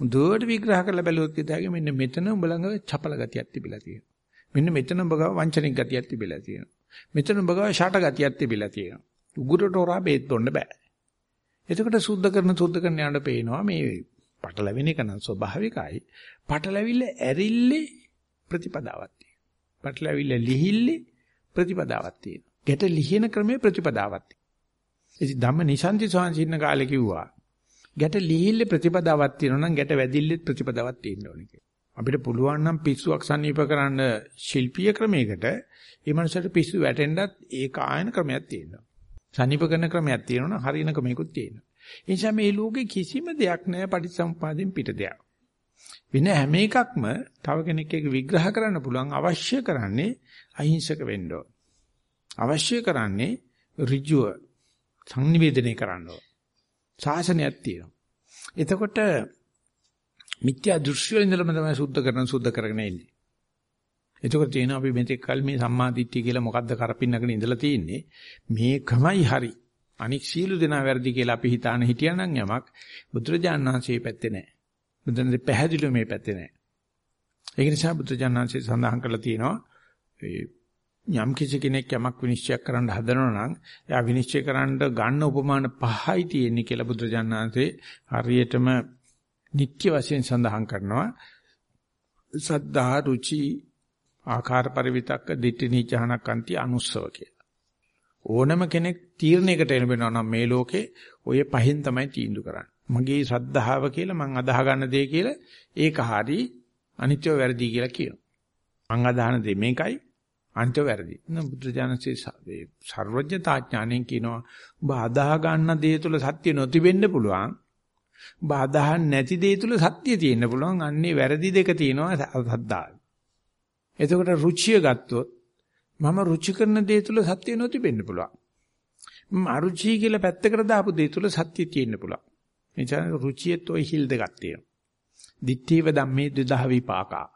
මුදුවට විග්‍රහ කරලා බැලුවොත් ඉතින් මෙන්න මෙතන උඹ ළඟ චපල ගතියක් තිබිලා තියෙනවා. මෙන්න මෙතන උඹ ගාව වංචනික ගතියක් තිබිලා තියෙනවා. මෙතන උඹ ගාව ෂාට ගතියක් තිබිලා තියෙනවා. උගුරට හොරා බේත් බොන්න බෑ. එතකොට සුද්ධ කරන සුද්ධ කරන යනට පේනවා මේ පටලැවෙන එක නම් ස්වභාවිකයි. පටලැවිල්ල ඇරිල්ලේ ප්‍රතිපදාවක් තියෙනවා. පටලැවිල්ල ලිහිල්ලේ ප්‍රතිපදාවක් තියෙනවා. ගැට ලිහින ක්‍රමයේ ප්‍රතිපදාවක් තියෙනවා. ඉතින් ධම්ම නිසන්ති සෝංසින්න කාලේ කිව්වා. ගැට ලිහිල්ලේ ප්‍රතිපදාවක් තියෙනවා නම් ගැට වැදිල්ලේ ප්‍රතිපදාවක් තියෙන්න ඕනේ කියලා. අපිට පුළුවන් නම් පිස්සුවක් සනීප කරන්න ශිල්පීය ක්‍රමයකට ඒ මනසට පිස්සු වැටෙන්නත් ඒ කායන ක්‍රමයක් තියෙනවා. සනීප කරන ක්‍රමයක් තියෙනවා හරියන ක්‍රමයකුත් තියෙනවා. ඒ නිසා මේ ලෝකේ කිසිම දෙයක් නැහැ පටිච්චසමුපාදයෙන් පිට දෙයක්. වෙන හැම එකක්ම තව කෙනෙක් එක්ක විග්‍රහ කරන්න පුළුවන් අවශ්‍ය කරන්නේ අහිංසක වෙන්න අවශ්‍ය කරන්නේ ඍජුව සංනිවේදනය කරන්න ඕන. ශාසනයක් තියෙනවා. එතකොට මිත්‍යා දෘශ්‍ය ඉඳලම තමයි සුද්ධ කරන සුද්ධ කරගෙන ඉන්නේ. එතකොට තියෙනවා අපි මෙතෙක් කල මේ සම්මා දිට්ඨිය කියලා මොකද්ද කරපින්නගෙන ඉඳලා තියෙන්නේ මේකමයි හරි. අනික් සීළු දෙනා වැරදි කියලා අපි හිතාන හිටියනම් යමක් බුදුරජාණන් වහන්සේ පැත්තේ නැහැ. බුදුන්සේ පැහැදිලිව මේ පැත්තේ නැහැ. ඒක නිසා බුදුරජාණන් වහන්සේ සඳහන් කරලා තියෙනවා යම් කිසි කෙනෙක් යමක් විනිශ්චය කරන්න හදනවා නම් එයා විනිශ්චය කරන්න ගන්න උපමාන පහයි තියෙන්නේ කියලා බුදුරජාණන් වහන්සේ හරියටම නිත්‍ය වශයෙන් සඳහන් කරනවා සද්ධා රුචි ආකාර පරිවිතක්ක දිට්ඨි නිචහනක් අන්ති අනුස්සව කියලා. ඕනම කෙනෙක් තීරණයකට එළඹෙනවා නම් මේ ලෝකේ ඔය පහෙන් තමයි තීන්දුව කරන්නේ. මගේ ශ්‍රද්ධාව කියලා මං අදාහ ගන්න දේ කියලා ඒක හරි අනිත්‍ය වැරදි කියලා කියනවා. මං අදහන දේ මේකයි අනිත්‍ය වැරදි. න බුදුජානකසේ සර්වඥතා ඥාණයෙන් කියනවා ඔබ අදාහ ගන්න දේ තුල සත්‍ය නොතිබෙන්න පුළුවන්. ඔබ අදහන් නැති දේ තුල සත්‍ය තියෙන්න පුළුවන්. අන්නේ වැරදි දෙක තියෙනවා සද්දාවේ. එතකොට රුචිය ගත්තොත් මම රුචි කරන දේ තුල සත්‍ය නොතිබෙන්න පුළුවන්. මම අරුචි කියලා පැත්තකට දාපු දේ තුල සත්‍ය තියෙන්න පුළුවන්. එනිසා රුචියෙත් ওই හිල් දෙකක් තියෙනවා. දිත්තේව ධම්මේ දෙදහ විපාකා.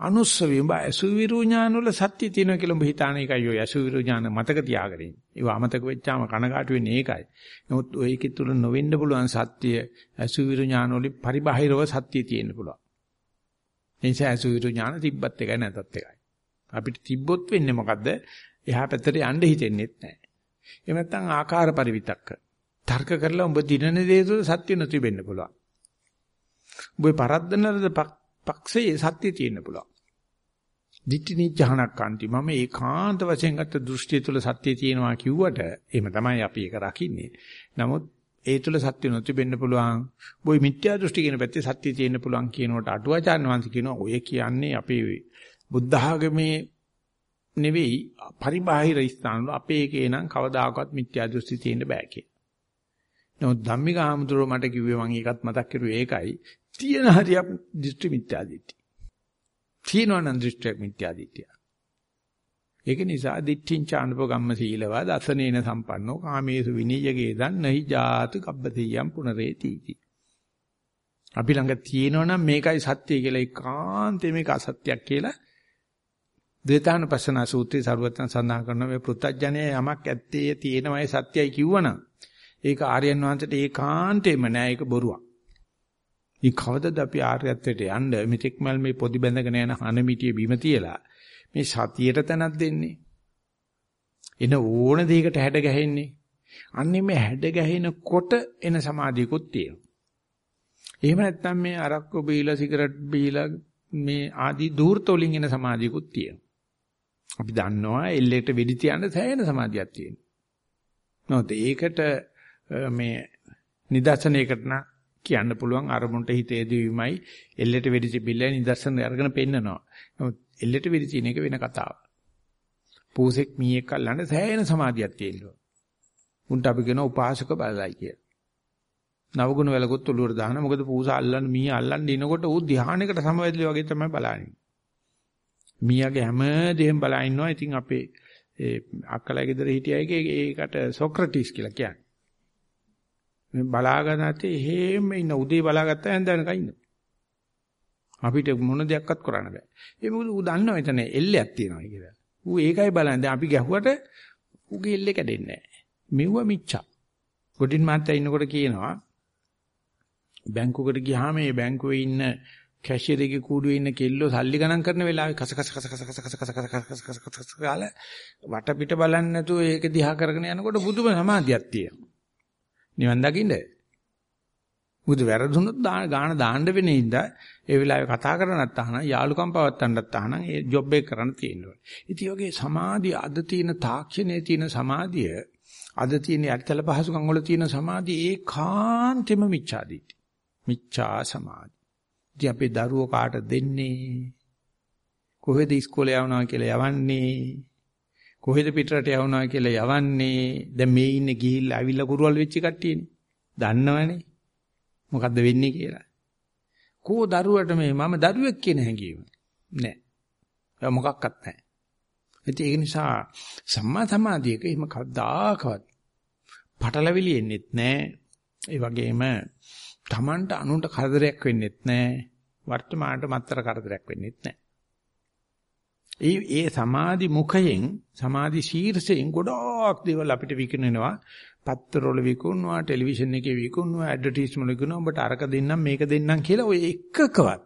අනුස්සවි උඹ අසුවිරු ඥාන වල සත්‍ය තියෙනවා කියලා උඹ හිතාන එකයි ඔය අසුවිරු ඥාන මතක තියාගෙන ඉන්නේ. ඒව අමතක වෙච්චාම කනගාටු වෙන්නේ ඒකයි. නමුත් ඔයකේ තුල නොවෙන්න පුළුවන් සත්‍ය අසුවිරු ඥාන වලින් පරිබාහිරව සත්‍ය තියෙන්න පුළුවන්. එනිසා අසුවිරු ඥාන තිබ්බත් එකයි නැතත් එකයි. අපිට තිබ්බොත් වෙන්නේ මොකද්ද? එහා පැත්තට යන්න හිතෙන්නේ නැහැ. එහෙම නැත්නම් ආකාර පරිවිතක්ක. තර්ක කරලා උඹ දිනන දේ තුළ සත්‍ය නැති වෙන්න පුළුවන්. උඹ පරද්දනලද පක්ෂයේ සත්‍ය තියෙන්න පුළුවන්. දිට්ඨි නිජහනක් අන්ති මම ඒකාන්ත වශයෙන් ගත්ත දෘෂ්ටිය තුළ සත්‍ය තියෙනවා කිව්වට එහෙම තමයි අපි ඒක රකින්නේ. නමුත් ඒ තුළ සත්‍ය නොතිබෙන්න පුළුවන්. බොයි මිත්‍යා දෘෂ්ටි කියන පැත්තේ සත්‍ය තියෙන්න පුළුවන් කියනකොට අටුවාචාර්ය වංශ කියනවා ඔය කියන්නේ අපේ බුද්ධ ආගමේ නෙවෙයි පරිබාහිර ස්ථානවල අපේ එකේ නම් කවදාකවත් මිත්‍යා දෘෂ්ටි තියෙන්න බෑ කිය. නමුත් ධම්මික ආමතුරෝ මට කිව්වේ මම ඒකත් මතක් කරුවේ ඒකයි. තියෙන හරියක් දෘෂ්ටි මිත්‍යා දිට්ඨි. තියෙනවා නම් දෘෂ්ටියක් මිත්‍යා දිට්ඨිය. ඒක නිසා දිට්ඨිං චානුපගම්ම සීලවා දසනේන සම්පන්නෝ කාමේසු විනීයගේ දන්නහි ජාතු කබ්බතියම් පුනරේතිති. අපි ළඟ තියෙනවා මේකයි සත්‍ය කියලා ඒකාන්තේ මේක අසත්‍යයක් කියලා ද්වේතානුපස්සන සූත්‍රයේ සරුවත්න සඳහන් කරන මේ පෘථජ්ජනය යමක් ඇත්තේ තියෙනමයි සත්‍යයි කිව්වනම් ඒක ආර්යයන් වහන්සේට ඒකාන්තෙම නෑ ඒක බොරුවක්. මේ කවදද අපි ආර්යත්වයට යන්න මෙතෙක් මල් මේ පොදි බැඳගෙන යන හනමිටිය බිම තියලා මේ සතියට තැනක් දෙන්නේ. එන ඕන දෙයකට හැඩ ගැහෙන්නේ. අන්නේ මේ හැඩ ගැහෙනකොට එන සමාධියකුත් තියෙනවා. එහෙම නැත්නම් මේ අරක්කු බීලා සිගරට් බීලා මේ ආදී ධූර්ත වලින් එන සමාධියකුත් තියෙනවා. අපි දන්නවා එල්ලේට වෙඩි තියන්න සෑහෙන සමාධියක් තියෙනවා. නමුත් ඒකට මේ නිදර්ශනයකට නම් කියන්න පුළුවන් අරමුණට හිත යොදවීමයි එල්ලෙට වෙඩි තිබිල්ල නිදර්ශන අරගෙන පෙන්නනවා. නමුත් එල්ලෙට වෙඩි තියෙන එක වෙන කතාවක්. පූසෙක් මීයක් අල්ලන්න සෑහෙන සමාධියක් තියෙනවා. උන්ට අපි කියන උපාසක බලයි කියලා. නවගුණ වලකුත් ඔලුවට දාන මොකද පූස අල්ලන්න මී අල්ලන්න ඉනකොට ඌ ධානයකට සමවැදලි වගේ තමයි බලන්නේ. මීයාගේ හැම දෙයක්ම බලා ඉන්නවා. ඉතින් අපේ ඒ අක්කලා ගෙදර හිටියයිගේ ඒකට සොක්‍රටිස් කියලා කියන්නේ. මේ බලාගෙන නැති එහෙම ඉන්න උදේ බලාගත්තා හන්ද වෙනකන් ඉන්න. අපිට මොන දෙයක්වත් කරන්න බෑ. ඒ මොකද ඌ දන්නවා එතන එල්ලයක් තියෙනවා කියලා. ඌ ඒකයි බලන්නේ. දැන් අපි ගැහුවට ඌගේ එල්ලේ කැඩෙන්නේ නැහැ. මෙව්ව මිච්ඡා. ගොඩින් මාත්‍යා ඉන්නකොට කියනවා බැංකුවකට ගියාම මේ බැංකුවේ ඉන්න කැෂියර් එකේ කූඩුවේ ඉන්න කෙල්ලෝ සල්ලි ගණන් කරන වෙලාවේ කස කස කස කස කස කස කස කස කස කස කස කාලා වටපිට බලන්නේ නැතුව ඒක දිහා කරගෙන යනකොට බුදුම සමාධියක් තියෙනවා. නිවන් දකින්න. බුදු වැරදුනොත් ගාන දාන්න වෙන ඉඳා ඒ වෙලාවේ කතා කරන්නත් අහන යාළුකම් පවත්තන්නත් අහන ඒ ජොබ් එක කරන්න තියෙනවා. ඉතින් වගේ සමාධිය අද තියෙන තාක්ෂණයේ තියෙන සමාධිය අද තියෙන යටිතල පහසුකම් වල තියෙන සමාධිය ඒකාන්තෙම මිච්ඡාදිට්ඨි. මිච්ඡා සමාධි. ඉතින් අපේ දරුවෝ කාට දෙන්නේ? කොහෙද ඉස්කෝලේ යවනවා කියලා යවන්නේ? කොහෙද පිටරට යවනවා කියලා යවන්නේ? දැන් මේ ඉන්නේ ගිහිල්ලා අවිල්ල කුරුවල් වෙච්ච කට්ටියනේ. දන්නවනේ. මොකද්ද වෙන්නේ කියලා. කෝ දරුවට මේ මම දරුවෙක් කියන හැඟීම නෑ. ඒක මොකක්වත් නෑ. ඒක නිසා සම්මා සමාධියක එහෙම කවදාකවත් පටලැවිලි එන්නෙත් නෑ. ඒ වගේම Tamanට අනුන්ට කරදරයක් වෙන්නෙත් නෑ. වර්තමානට මත්තර කරදරයක් වෙන්නෙත් නෑ. ඒ ඒ සමාධි මුඛයෙන් සමාධි ශීර්ෂයෙන් ගොඩාක් දේවල් අපිට විකිනෙනවා පත්තරවල විකුණනවා ටෙලිවිෂන් එකේ විකුණනවා ඇඩ්වර්ටයිස්මන්ට් විකුණනවා ඔබට අරක දෙන්නම් මේක දෙන්නම් කියලා ඔය එකකවත්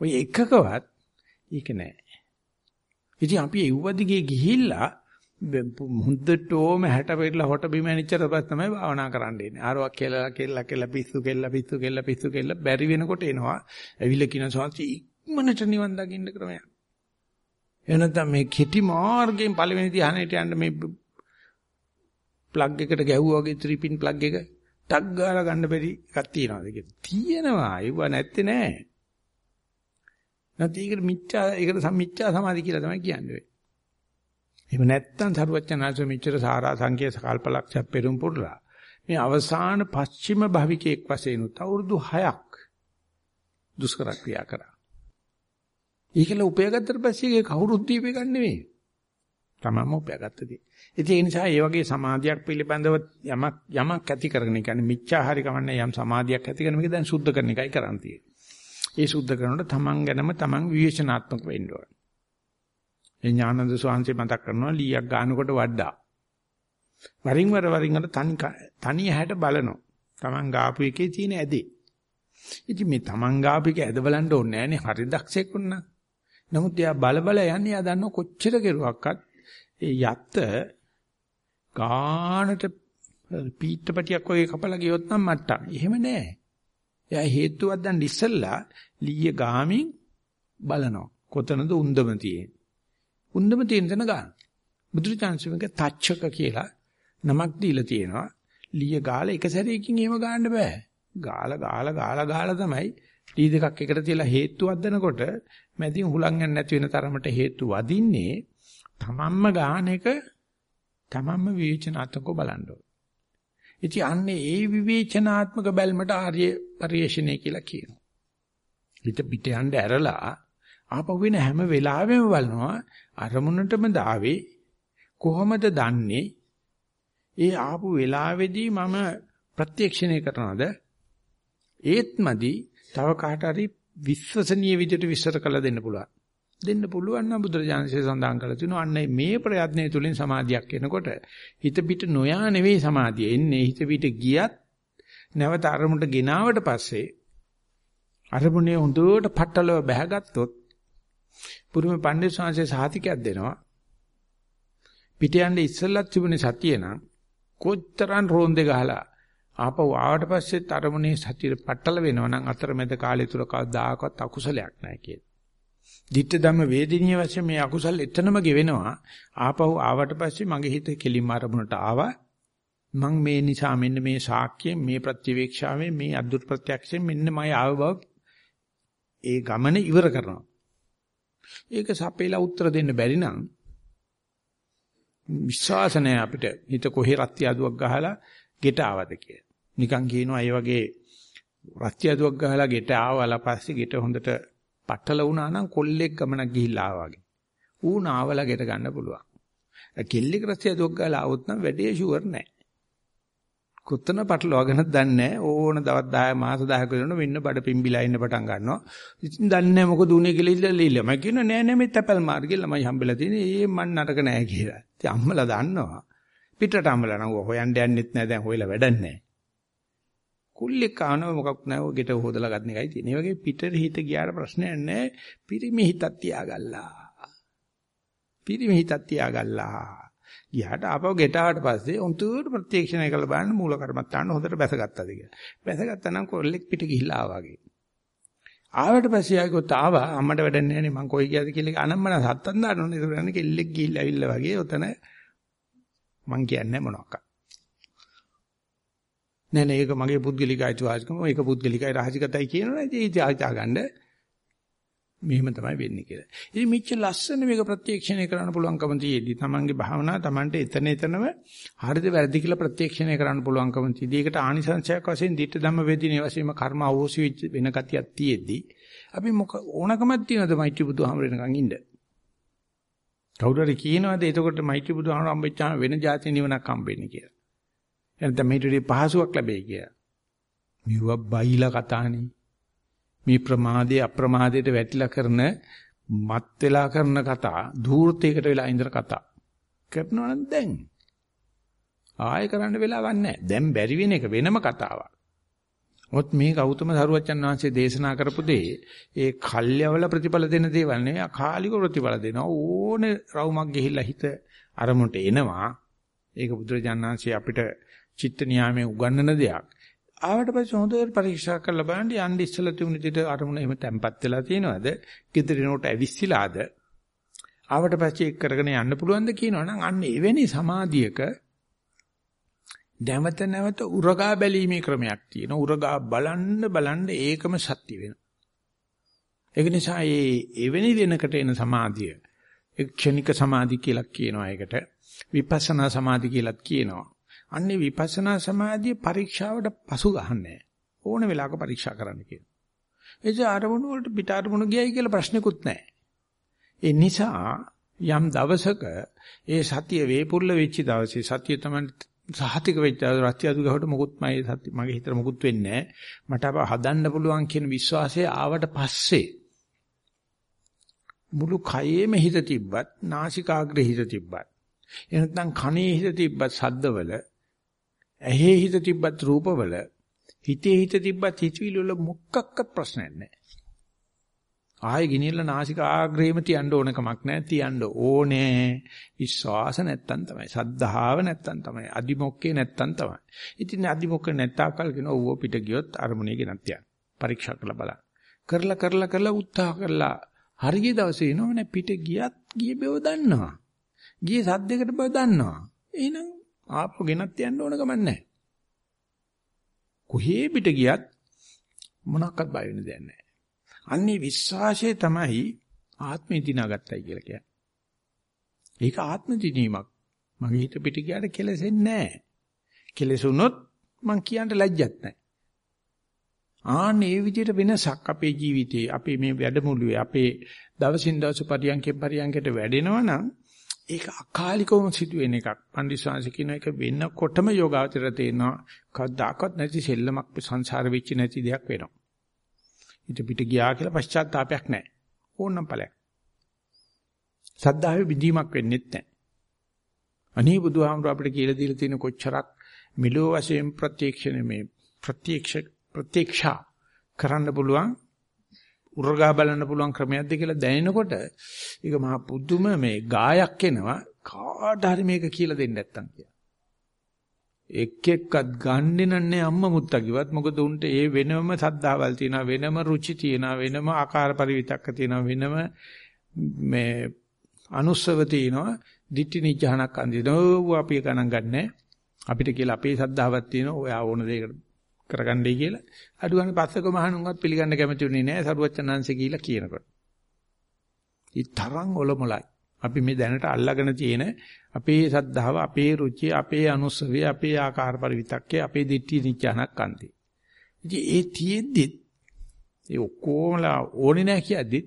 ඔය එකකවත් ඒක නෑ ඉතින් අපි එව්වදිගේ ගිහිල්ලා හුද්දටෝම 60 පෙරලා හොට බිම ඇනිච්චට පස්සේ තමයි භාවනා කරන්න ඉන්නේ. ආරවක් කියලා කියලා කියලා පිස්සු කියලා පිස්සු කියලා පිස්සු කියලා බැරි වෙනකොට එනවා. ඇවිල්ලා කියන සාංශි ඉක්මනට නිවන් දකින්න ක්‍රමයක්. එනතම මේ කෙටි මාර්ගයෙන් පළවෙනි ධ්‍යානෙට යන්න මේ ප්ලග් එකට ගැහුවා වගේ 3 pin plug එක ටක් ගාලා ගන්න බැරි එකක් තියනවාද කියලා. තියෙනවා. ඒව නැත්තේ නෑ. නැත්නම් ඒකට මිච්ඡා ඒකට සම්මිච්ඡා සමාධි කියලා තමයි කියන්නේ. එහෙම නැත්තම් සරුවච්චනාංශ මෙච්චර සාරා සංකේත කල්පලක්ෂ පෙරම් පුරලා මේ අවසාන පස්චිම භවිකයෙක් වශයෙන් උත් අවුරුදු 6ක් දුෂ්කර ක්‍රියා කරා. ඒකල උපයගත්තට පස්සේ ඒක කවුරුත් දීපේ ගන්න නෙවෙයි. තමම උපයගත්තදී. ඉතින් ඒ නිසා මේ වගේ සමාධියක් පිළිබඳව යමක් යමක් ඇති කරගෙන කියන්නේ මිච්ඡාහරි කමන්නේ යම් සමාධියක් ඇති කරන මේක දැන් සුද්ධ කරන එකයි කරන් තියෙන්නේ. ඒ සුද්ධ කරනකොට තමන් ගැනම තමන් විවේචනාත්මක වෙන්න ඕන. ඒ ඥානන්ද ස්වාමීන් මතක් කරනවා ලීයක් ගන්නකොට වඩා. වරින් වර වරින් වර තනි තනි හැට බලනවා. තමන් ගාපු එකේ තියෙන ඇදේ. ඉතින් මේ තමන් ගාපු එක ඇද බලන්න ඕනේ නෑනේ හරි දක්ෂෙක් වුණා. නමුත් එයා බල බල යන්නේ එයා දන්නව කොච්චර කෙරුවක්වත් ඒ යත්ත ගානට පීට්ටපටියක් වගේ කපලා ගියොත් නම් මට්ටම්. එහෙම නෑ. එයා හේතුවක් දැන් ඉස්සෙල්ලා ලීය ගාමින් බලනවා. කොතනද උන්දම තියෙන්නේ. උන්දම තියෙන තැන ගන්න. බුදුරජාණන්සේක තච්චක කියලා නමක් දීලා තියෙනවා. ලීය ගාලා එක සැරේකින් එහෙම ගන්න බෑ. ගාලා ගාලා ගාලා ගාලා තමයි ලී දෙකක් එකට තියලා හේතු වදනකොට මැදින් හුලං යන්නේ නැති වෙන තරමට හේතු වදින්නේ තමන්ම ගාන එක තමන්ම විවේචනාත්මකව බලන්න ඕන. ඉතින් අන්නේ ඒ විවේචනාත්මක බැල්මට ආර්ය පරිශ්‍රණය කියලා කියනවා. හිත පිට යන්න ඇරලා ආපහු වෙන හැම වෙලාවෙම බලනවා අරමුණටම දාවේ කොහොමද දන්නේ ඒ ආපු වෙලාවේදී මම ප්‍රත්‍යක්ෂණය කරනවද ඒත්මදි තව කාට හරි විශ්වසනීය විදිහට විස්තර කළ දෙන්න පුළුවන්. දෙන්න පුළුවන් නම් බුදුරජාණන්සේ සඳහන් කරලා තිනවා අන්න මේ ප්‍රයත්නය තුළින් සමාධියක් එනකොට හිත පිට නොයා නෙවෙයි සමාධිය එන්නේ. හිත පිට ගියත් නැවත අරමුණට ගෙනාවට පස්සේ අරමුණේ හොඳට පట్టලව බැහැගත්තොත් පුරුම පණ්ඩිත ශාන්සේ සාතිකයක් දෙනවා. පිට යන්නේ ඉස්සෙල්ලත් තිබුණේ සතිය නම් කොච්තරම් රෝන්දේ ගහලා ආපහු ආවට පස්සේ තරමුණේ සතිය පట్టල වෙනවා නම් අතරමැද කාලය තුල කවදාකවත් අකුසලයක් නැහැ කියන. ditta ධම්ම වේදිනිය වශයෙන් මේ අකුසල් එතනම ගෙවෙනවා. ආපහු ආවට පස්සේ මගේ හිත කෙලින්ම අරමුණට ආවා. මං මේ නිසා මෙන්න මේ ශාක්‍යයෙන් මේ ප්‍රතිවේක්ෂාවෙන් මේ අද්දුත් ප්‍රත්‍යක්ෂයෙන් මෙන්න මම ආව බව ඒ ගමන ඉවර කරනවා. ඒක සපේලා උත්තර දෙන්න බැරි නම් විශ්වාසනය අපිට හිත කොහේ රත්ති අදුවක් ගහලා ගෙට ආවද කියලා. නිකන් කියනවා ඒ වගේ රත්ති අදුවක් ගහලා ගෙට ආවලා පස්සේ ගෙට හොඳට පట్టල වුණා නම් කොල්ලෙක් ගමනක් ගිහිල්ලා ආවා වගේ. ඌ නාවලා ගෙට ගන්න පුළුවන්. කෙල්ලෙක් රත්ති අදුවක් ගහලා ආවොත් නම් වැඩේ ෂුවර් නෑ. කොතන පටලවාගෙනත් දන්නේ නැහැ. ඕන දවස් 10 මාස 10ක වෙනකොට මෙන්න බඩ පිම්බිලා ඉන්න පටන් ගන්නවා. ඉතින් දන්නේ නැහැ මොකද උනේ කියලා ඉල්ලලා ඉල්ල. මම කියනවා නෑ නෑ මේ තැපල් මාර්ගේ ළමයි හම්බෙලා තියෙන්නේ. ඒ මන් නරක නෑ කියලා. ඉතින් අම්මලා දන්නවා. පිටට අම්මලා නම් හොයන්න යන්නෙත් නෑ දැන් හොයලා වැඩක් නෑ. කුල්ලෙක් කනව මොකක් නෑ ඔය ගෙට හොදලා ගන්න එකයි තියෙන්නේ. මේ වගේ පිටට හිත ගියාට ප්‍රශ්නයක් නෑ. පිරිමි හිතක් තියාගල්ලා. පිරිමි හිතක් තියාගල්ලා. ගියාට ආපහු ගෙට ආවට පස්සේ උන්තුර ප්‍රත්‍යක්ෂණය කළ බලන්න මූල කර්මත්තාන්න හොඳට බැසගත්තද කියලා. බැසගත්තා නම් කොල්ලෙක් පිට ගිහිල්ලා ආවා වගේ. ආවට පස්සේ ආයෙත් ආවා අම්මට වැඩක් නැහැ නේ මං කොයි ගියද කියලා අනම්මන සත්තන් දාන්න ඕනේ. ඒක කියන්නේ කෙල්ලෙක් ගිහිල්ලා ඇවිල්ලා වගේ උතන මං කියන්නේ මොනවාක්. නෑ නෑ ඒක මගේ පුද්ගලික අයිතිවාසිකම ඒක පුද්ගලිකයි රහසිගතයි කියනවනේ ඉතින් ආචා ගන්න මෙහෙම තමයි වෙන්නේ කියලා. ඉතින් මෙච්ච ලස්සන මේක ප්‍රත්‍යක්ෂණය කරන්න පුළුවන්කම තියෙද්දි තමන්ගේ භාවනා තමන්ට එතන එතනම හරිද වැරදි කියලා ප්‍රත්‍යක්ෂණය කරන්න පුළුවන්කම තියෙද්දි ඒකට ආනිසංශයක් වශයෙන් ditta ධම්ම වේදිනේ වශයෙන්ම කර්ම අවෝසි වෙච්ච වෙන ගතියක් තියෙද්දි අපි මොක ඕනකමක් තියනද මෛත්‍රී බුදුහාමර වෙනකන් ඉන්න. කවුරු හරි කියනවාද එතකොට මෛත්‍රී බුදුහාමර හම්බෙච්චාම වෙන જાති නිවනක් හම්බෙන්නේ කියලා. එනත මේටි පහසුවක් ලැබෙයි කියලා. මෙවුව බයිලා කතානේ. මේ ප්‍රමාදයේ අප්‍රමාදයට වැටිලා කරන මත් වෙලා කරන කතා ධූර්තයකට වෙලා ඉඳලා කතා කරනවා නම් දැන් ආයෙ කරන්න වෙලාවක් නැහැ. දැන් බැරි වෙන එක වෙනම කතාවක්. මොත් මේ ගෞතම සරුවච්චන් වහන්සේ දේශනා කරපු දේ ඒ කල්යවල ප්‍රතිඵල දෙන දේවල් නෙවෙයි අකාලික ප්‍රතිඵල දෙනවා ඕනේ රවුමක් ගිහිල්ලා හිත අරමුණට එනවා ඒක බුදුරජාණන් වහන්සේ අපිට චිත්ත නියාමයේ උගන්වන දෙයක් ආවට පස්සේ හොඳට පරීක්ෂා කරලා බලන්න යන්න ඉස්සලා තිබුණ විදිහට අරමුණ එහෙම තැම්පත් වෙලා තියෙනවද? gedirinota ඇවිස්සිලාද? ආවට පස්සේ ඒක කරගෙන යන්න පුළුවන්ද කියනවනම් අන්න එවැනි සමාධියක නැවත නැවත උරගා බැලීමේ ක්‍රමයක් තියෙනවා. උරගා බලන්න බලන්න ඒකම සත්‍ය වෙනවා. ඒක නිසා මේ එවැනි වෙනකට එන සමාධිය ක්ෂණික සමාධි කියලා කියනවා ඒකට. විපස්සනා සමාධි කියලාත් කියනවා. අන්නේ විපස්සනා සමාධිය පරීක්ෂාවට පසු ගහන්නේ ඕන වෙලාවක පරීක්ෂා කරන්න කියනවා. එනිසා අරමුණු වලට පිට අරමුණු ගියයි කියලා ප්‍රශ්නකුත් නැහැ. ඒ නිසා යම් දවසක ඒ සතිය වේපුල්ල වෙච්ච දවසේ සතිය තමයි සහතික වෙච්ච රත්ය අදු ගහට මොකුත් මගේ හිතට මොකුත් වෙන්නේ මට අප හදන්න පුළුවන් කියන විශ්වාසය ආවට පස්සේ මුළු කයේම හිත තිබ්බත් නාසිකාග්‍රේ හිත තිබ්බත් එනත්නම් කනේ හිත තිබ්බත් සද්දවල ඇහි හිත තිබ්බත් රූපවල හිතේ හිත තිබ්බත් හිතවිලි වල මොකක්වත් ප්‍රශ්නයක් නැහැ. ආයෙ ගිනියලා නාසික ආග්‍රේම තියන්න ඕන කමක් නැහැ. තියන්න ඕනේ. විශ්වාස නැත්තම් තමයි. සද්ධාව නැත්තම් තමයි. අදිමොක්කේ නැත්තම් තමයි. ඉතින් අදිමොක්ක නැත්තාකල් කියන ඕව පිට ගියොත් අරමුණේ ගෙනත් යන්න. පරීක්ෂා කරලා බලන්න. කරලා කරලා කරලා උත්සාහ කරලා හරිය දවසේ එනවනේ පිට ගියත් ගිය බව දන්නවා. ගියේ සද්දයකට බව දන්නවා. එහෙනම් ආපහු ගෙනත් යන්න ඕන ගමන් නැහැ. කොහේ පිට ගියත් මොනක්වත් බය වෙන්න දෙයක් නැහැ. අන්නේ විශ්වාසය තමයි ආත්මය දිනාගත්තයි කියලා කියන්නේ. ඒක ආත්ම දිනීමක්. මගේ හිත පිට ගියාට කෙලෙසෙන්නේ නැහැ. කෙලෙසුනොත් මං කියන්න ලැජ්ජත් නැහැ. ආන්නේ මේ විදිහට වෙනසක් අපේ ජීවිතේ අපේ මේ වැඩමුළුවේ අපේ දවසින් දවස පරියන්කෙන් පරියන්කට වැඩෙනවා නම් ඒක අකාලිකවම සිදුවෙන එකක්. පන්දිස්වාංශ කියන එක වෙනකොටම යෝගාවචර තේනවා. කවදාකවත් නැති සෙල්ලමක් සංසාර වෙච්ච නැති දෙයක් වෙනවා. ඊට පිට ගියා කියලා පශ්චාත්තාවයක් නැහැ. ඕනනම් ඵලයක්. සද්ධාවේ විදීමක් වෙන්නේත් නැහැ. අනේ බුදුහාමුදුර අපිට කියලා දීලා තියෙන කොච්චරක් මිලෝ වශයෙන් ප්‍රත්‍යක්ෂණය මේ ප්‍රත්‍යක්ෂ ප්‍රත්‍යක්ෂා කරන්න පුළුවන් උරගා බලන්න පුළුවන් ක්‍රමයක්ද කියලා දැනෙනකොට ඒක මහා පුදුම මේ ගායක් එනවා. කාට හරි මේක කියලා දෙන්න නැත්තම් කියලා. එක් එක්කත් ගන්නෙ නන්නේ අම්මා මුත්තා කිව්වත් මොකද උන්ට ඒ වෙනම සද්දාවල් තියෙනවා වෙනම රුචි තියෙනවා වෙනම ආකාර පරිවිතක්ක තියෙනවා වෙනම මේ අනුස්සව තියෙනවා දිට්ටි නිජහනක් අඳිනවා. අපි ගණන් ගන්නෑ. අපිට කියලා අපේ සද්දාවක් තියෙනවා. ඔයා ඕන දෙයකට කරගන්නයි කියලා අඩුවනේ පස්සක මහණුන්වත් පිළිගන්න කැමති වෙන්නේ නැහැ සරුවච්චන්හන්සේ කියලා කියනකොට. ඊ තරම් ඔලොමලයි. අපි මේ දැනට අල්ලාගෙන තියෙන අපේ සද්ධාව, අපේ රුචිය, අපේ අනුස්සවය, අපේ ආකාර පරිවිතක්කේ, අපේ දිට්ඨි නිච්ඡානක් අන්ති. ඉතින් ඒ තියෙද්දි ඒ ඔක්කොමලා ඕනේ නැහැ කියද්දි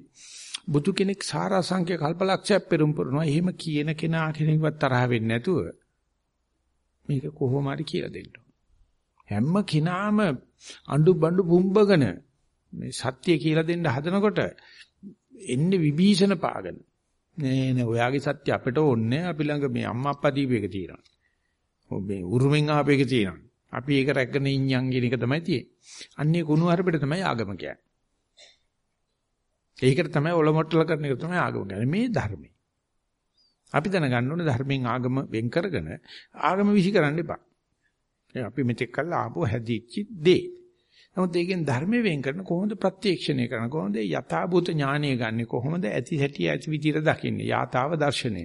බුදු කෙනෙක් සාරාංශක කල්පලක්ෂයක් පෙරම් පුරනවා. එහෙම කියන කෙනා කෙනෙක්වත් තරහ වෙන්නේ නැතුව මේක කොහොම හරි කියලා දෙන්න. හැම කිනාම අඬු බඬු පුම්බගෙන මේ සත්‍ය කියලා දෙන්න හදනකොට එන්නේ විභීෂණ පාගන. නෑ නෑ ඔයාගේ සත්‍ය අපිට ඕනේ අපි ළඟ මේ අම්මා අප්පා දීපේක තියෙනවා. මේ උරුමෙන් ආපේක තියෙනවා. අපි ඒක රැකගෙන ඉන්නම් කියන එක තමයි තියෙන්නේ. අන්නේ කුණු හරපෙට තමයි ආගම කියන්නේ. ඒකට තමයි ඔලොමොට්ටල කරන එක තමයි ආගම කියන්නේ. මේ ධර්මය. අපි දැනගන්න ඕනේ ධර්මයෙන් ආගම වෙන් කරගෙන ආගම විහි කරන්න එපා. අපි මෙතෙක් කල් ආපු හැදිච්ච දේ. නමුත් ඒකෙන් ධර්ම වෙන් කරන කොහොමද ප්‍රත්‍යක්ෂණය කරන කොහොමද යථාභූත ඥානය ගන්නෙ කොහොමද ඇති හැටි ඇති විදිහට දකින්නේ යථාව දර්ශනය.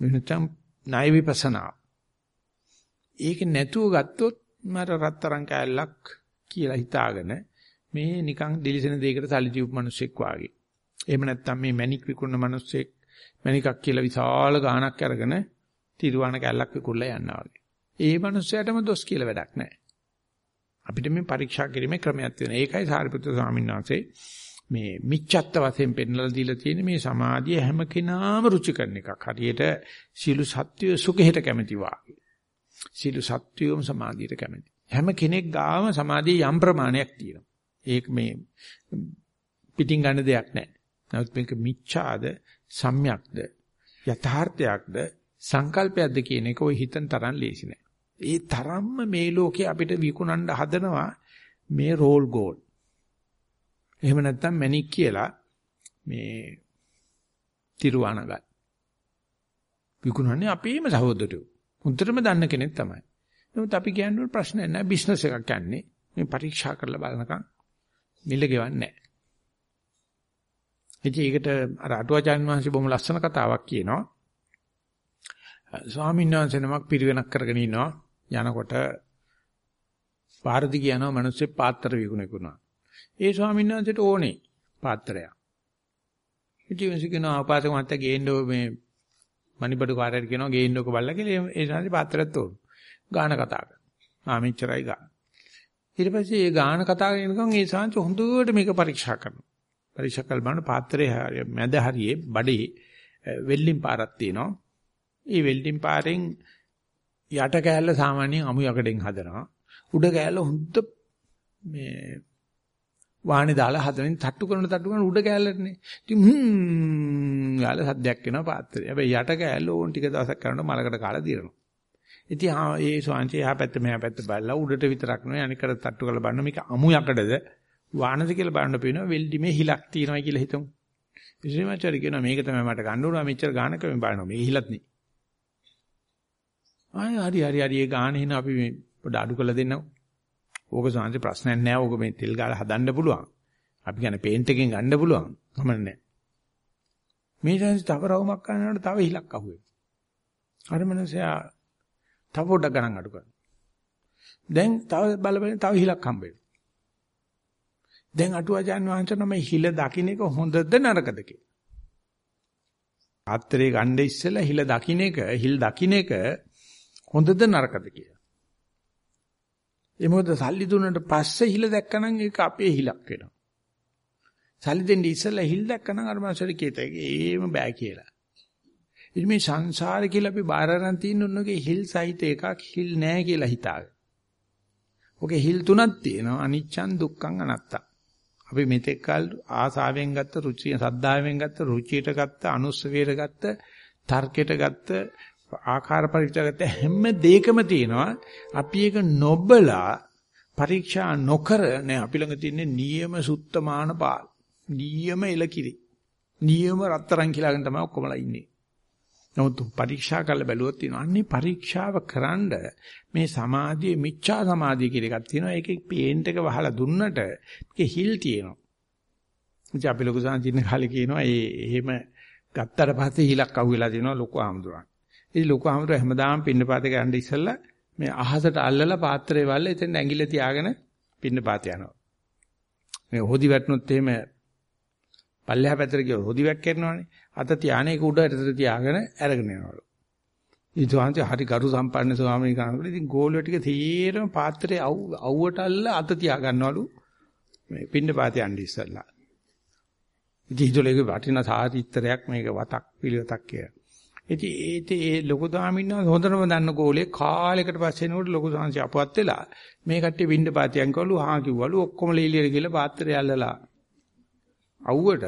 වෙනතම් ණය විපස්සනා. ඒක නැතුව ගත්තොත් මර රත්තරන් කෑල්ලක් කියලා හිතාගෙන මේ නිකන් දිලිසෙන දෙයකට සල්ලි දීපු මිනිස්සෙක් වාගේ. එහෙම නැත්නම් මේ මැණික් විකුණන මිනිස්සෙක් මැණිකක් කියලා විශාල ගාණක් අරගෙන තිරුවාන කැල්ලක් විකුණලා යනවා වගේ. ඒ මිනිස්සයාටම දොස් කියලා වැඩක් නැහැ. අපිට මේ පරීක්ෂා කිරීමේ ක්‍රමයක් තියෙනවා. ඒකයි සාරිපුත්‍ර ස්වාමීන් වහන්සේ මේ මිච්ඡත්ත වශයෙන් පෙන්වලා දීලා තියෙන මේ සමාධිය හැම කෙනාම රුචි කරන එකක්. හරියට සීළු සත්‍ය සුඛයට කැමති වාගේ. සීළු සත්‍යයම සමාධියට කැමති. හැම කෙනෙක් ගාම සමාධියේ යම් ප්‍රමාණයක් තියෙනවා. ඒක මේ පිටින් ගන්න දෙයක් නැහැ. නමුත් මේක මිච්ඡාද සම්‍යක්ද යථාර්ථයක්ද සංකල්පයක්ද කියන එක ওই හිතන තරම් ලේසි නෑ. ඒ තරම්ම මේ ලෝකේ අපිට විකුණන්න හදනවා මේ රෝල් ගෝල්. එහෙම නැත්නම් මැනික් කියලා මේ තිරුවානගල්. විකුණන්නේ අපේම සහෝදරයෝ. හොඳටම දන්න කෙනෙක් තමයි. නමුත් අපි කියන්නේ ප්‍රශ්නයක් නෑ බිස්නස් එකක් යන්නේ. මේ පරීක්ෂා කරලා බලනකම් මිල ගෙවන්නේ නෑ. ඉතින් ඒකට අර අටුවාචාන් වහන්සේ බොහොම ලස්සන කතාවක් කියනවා. ස්වාමීන් වහන්සේ නමක් පිරිවෙනක් කරගෙන ඉනවා යනකොට පාරදි කියනවා මිනිස්සු පාත්‍ර විකුණුනවා. ඒ ස්වාමීන් වහන්සේට ඕනේ පාත්‍රයක්. ඉතින් මිනිස්සු කියනවා ආපාතක මහත්තයා ගේන්න මේ මණිබඩු කාර්යයට කියනවා ගේන්න ඔක බලලා කියලා ඒ සංසි පාත්‍රයක් තෝරන. ගාන කතා කරනවා. ආ මෙච්චරයි ගාන. ඊට පස්සේ ඒ ගාන කතා කරනකම් ඒ සංසි හොඳට මේක පරීක්ෂා කරනවා. පරීක්ෂා කළ බලන පාත්‍රයේ මැද හරියේ බඩේ වෙල්ලින් පාරක් තියෙනවා. ඒ වෙල්ඩින් පාරෙන් යට කෑල්ල සාමාන්‍යයෙන් අමු යකඩෙන් හදනවා. උඩ කෑල්ල හොඳ මේ වාහනේ දාලා හදනින් තට්ටු කරන තට්ටු කරන උඩ කෑල්ලටනේ. ඉතින් හ්ම් යාල සද්දයක් එනවා පාත්‍රය. හැබැයි යට කෑල්ල ඕන් ටික දවසක් කරනකොට මලකට කාලා දිරනවා. ඉතින් ඒ ස්වාංශය එහා පැත්ත මෙහා පැත්ත බලලා උඩට විතරක් නෙවෙයි අනිකට තට්ටු කරලා බලන මේක අමු යකඩද වාහනද කියලා බලන්න පේනවා වෙල්ඩිමේ හිලක් තියෙනවා කියලා හිතමු. විශ්වවිද්‍යාලය කියනවා මේක තමයි මට ගන්න උනා මෙච්චර ගානක මේ බලනවා. මේ හිලත් නේ. ආය හරි හරි හරි ඒ ගාන හින අපි මේ පොඩ අඩු කරලා දෙන්නකො. ඕක සාන්ති ප්‍රශ්නයක් නෑ. ඕක මේ තෙල් ගාලා හදන්න පුළුවන්. අපි කියන්නේ පේන්ට් එකෙන් ගන්න පුළුවන්. කමක් නෑ. මේ දැන් තව රවුමක් ගන්නකොට තව හිලක් අහුවේ. අර මනුස්සයා තව පොඩක් ගණන් අඩු කරනවා. දැන් තව බල බල තව හිලක් හම්බ වෙනවා. දැන් අටුවාචාන් වහන්සේ නම හිල දකින්න එක හොඳද නරකද කියලා. ආත්‍රේ ගන්න ඉස්සෙල්ලා හිල දකින්න එක හිල් දකින්න එක හොඳද නරකද කියලා. ඒ මොකද සල්ලි දුන්නට පස්සේ හිල දැක්කනම් ඒක අපේ හිලක් වෙනවා. සල්ලි දෙන්න ඉස්සෙල්ලා හිල් දැක්කනම් අර මාසෙට කීතයි ඒම බෑ කියලා. ඉතින් මේ සංසාරේ කියලා අපි බාර ගන්න තියෙන උන්නගේ හිල් සහිත එකක් හිල් නෑ කියලා හිතාගෙන. ඔකේ හිල් තුනක් තියෙනවා අනිච්චං දුක්ඛං අනත්තං. අපි මෙතෙක් කල ආසාවෙන් ගත්ත රුචිය සද්ධාවෙන් ගත්ත රුචියට ගත්ත අනුස්සවයට ගත්ත තර්කයට ගත්ත ආකාර පරීක්ෂාගත හැම දෙයකම තියෙනවා. අපි ඒක නොබලා පරීක්ෂා නොකර නෑ. අපි ළඟ තියෙන්නේ නියම සුත්තමාන පාල්. නියම එලකිරි නියම රත්තරන් කියලාගෙන තමයි ඔක්කොමලා ඉන්නේ. නමුත් පරීක්ෂා කරලා බැලුවොත් තියෙනවා. අන්නේ පරීක්ෂාව කරන්ඩ මේ සමාධියේ මිච්ඡා සමාධිය කියලා එකක් තියෙනවා. ඒකේ පේන්ට් එක වහලා දුන්නට ඒකේ හිල් තියෙනවා. ඉතින් අපි ලොකු සංජින්න කාලේ කියනවා ඒ එහෙම ගත්තට පස්සේ හිලක් අහුවෙලා තියෙනවා ලොකු ආම්දුරන්. ඉතින් ලොකු අහමර හැමදාම පින්නපාතේ ගන්න ඉස්සෙල්ලා මේ අහසට අල්ලලා පාත්‍රේ වල්ල එතෙන් ඇඟිල්ල තියාගෙන පින්නපාත යනවා. මේ හොදි වැටුනොත් එහෙම පල්ලෙහා පැත්තට ගියොත් හොදි වැක් කරනවනේ. අත තියාන ඒක උඩට තියාගෙන අරගෙන යනවලු. ඊටවන්ත හරි ගරු සම්පන්න ස්වාමීන් වහන්සේ ඉතින් ගෝලිය ටික තීරම පාත්‍රේ අවුවට අල්ල අත තියා ගන්නවලු. මේ පින්නපාත යන්න ඉස්සෙල්ලා. ඉතින් හිතලේ වටිනා සාහිත්‍යයක් මේක වතක් පිළිවෙතක් කියලා. ඉතින් ඒත් ඒ ලොකු ස්වාමීන් වහන්සේ හොඳටම දන්න ගෝලේ කාලයකට පස්සේ එනකොට ලොකු සංසය අපවත් වෙලා මේ කට්ටිය විඳ පාතියන් කවලු හා කිව්වලු ඔක්කොම ලීලියට ගිහලා පාත්‍රය අල්ලලා අවුවට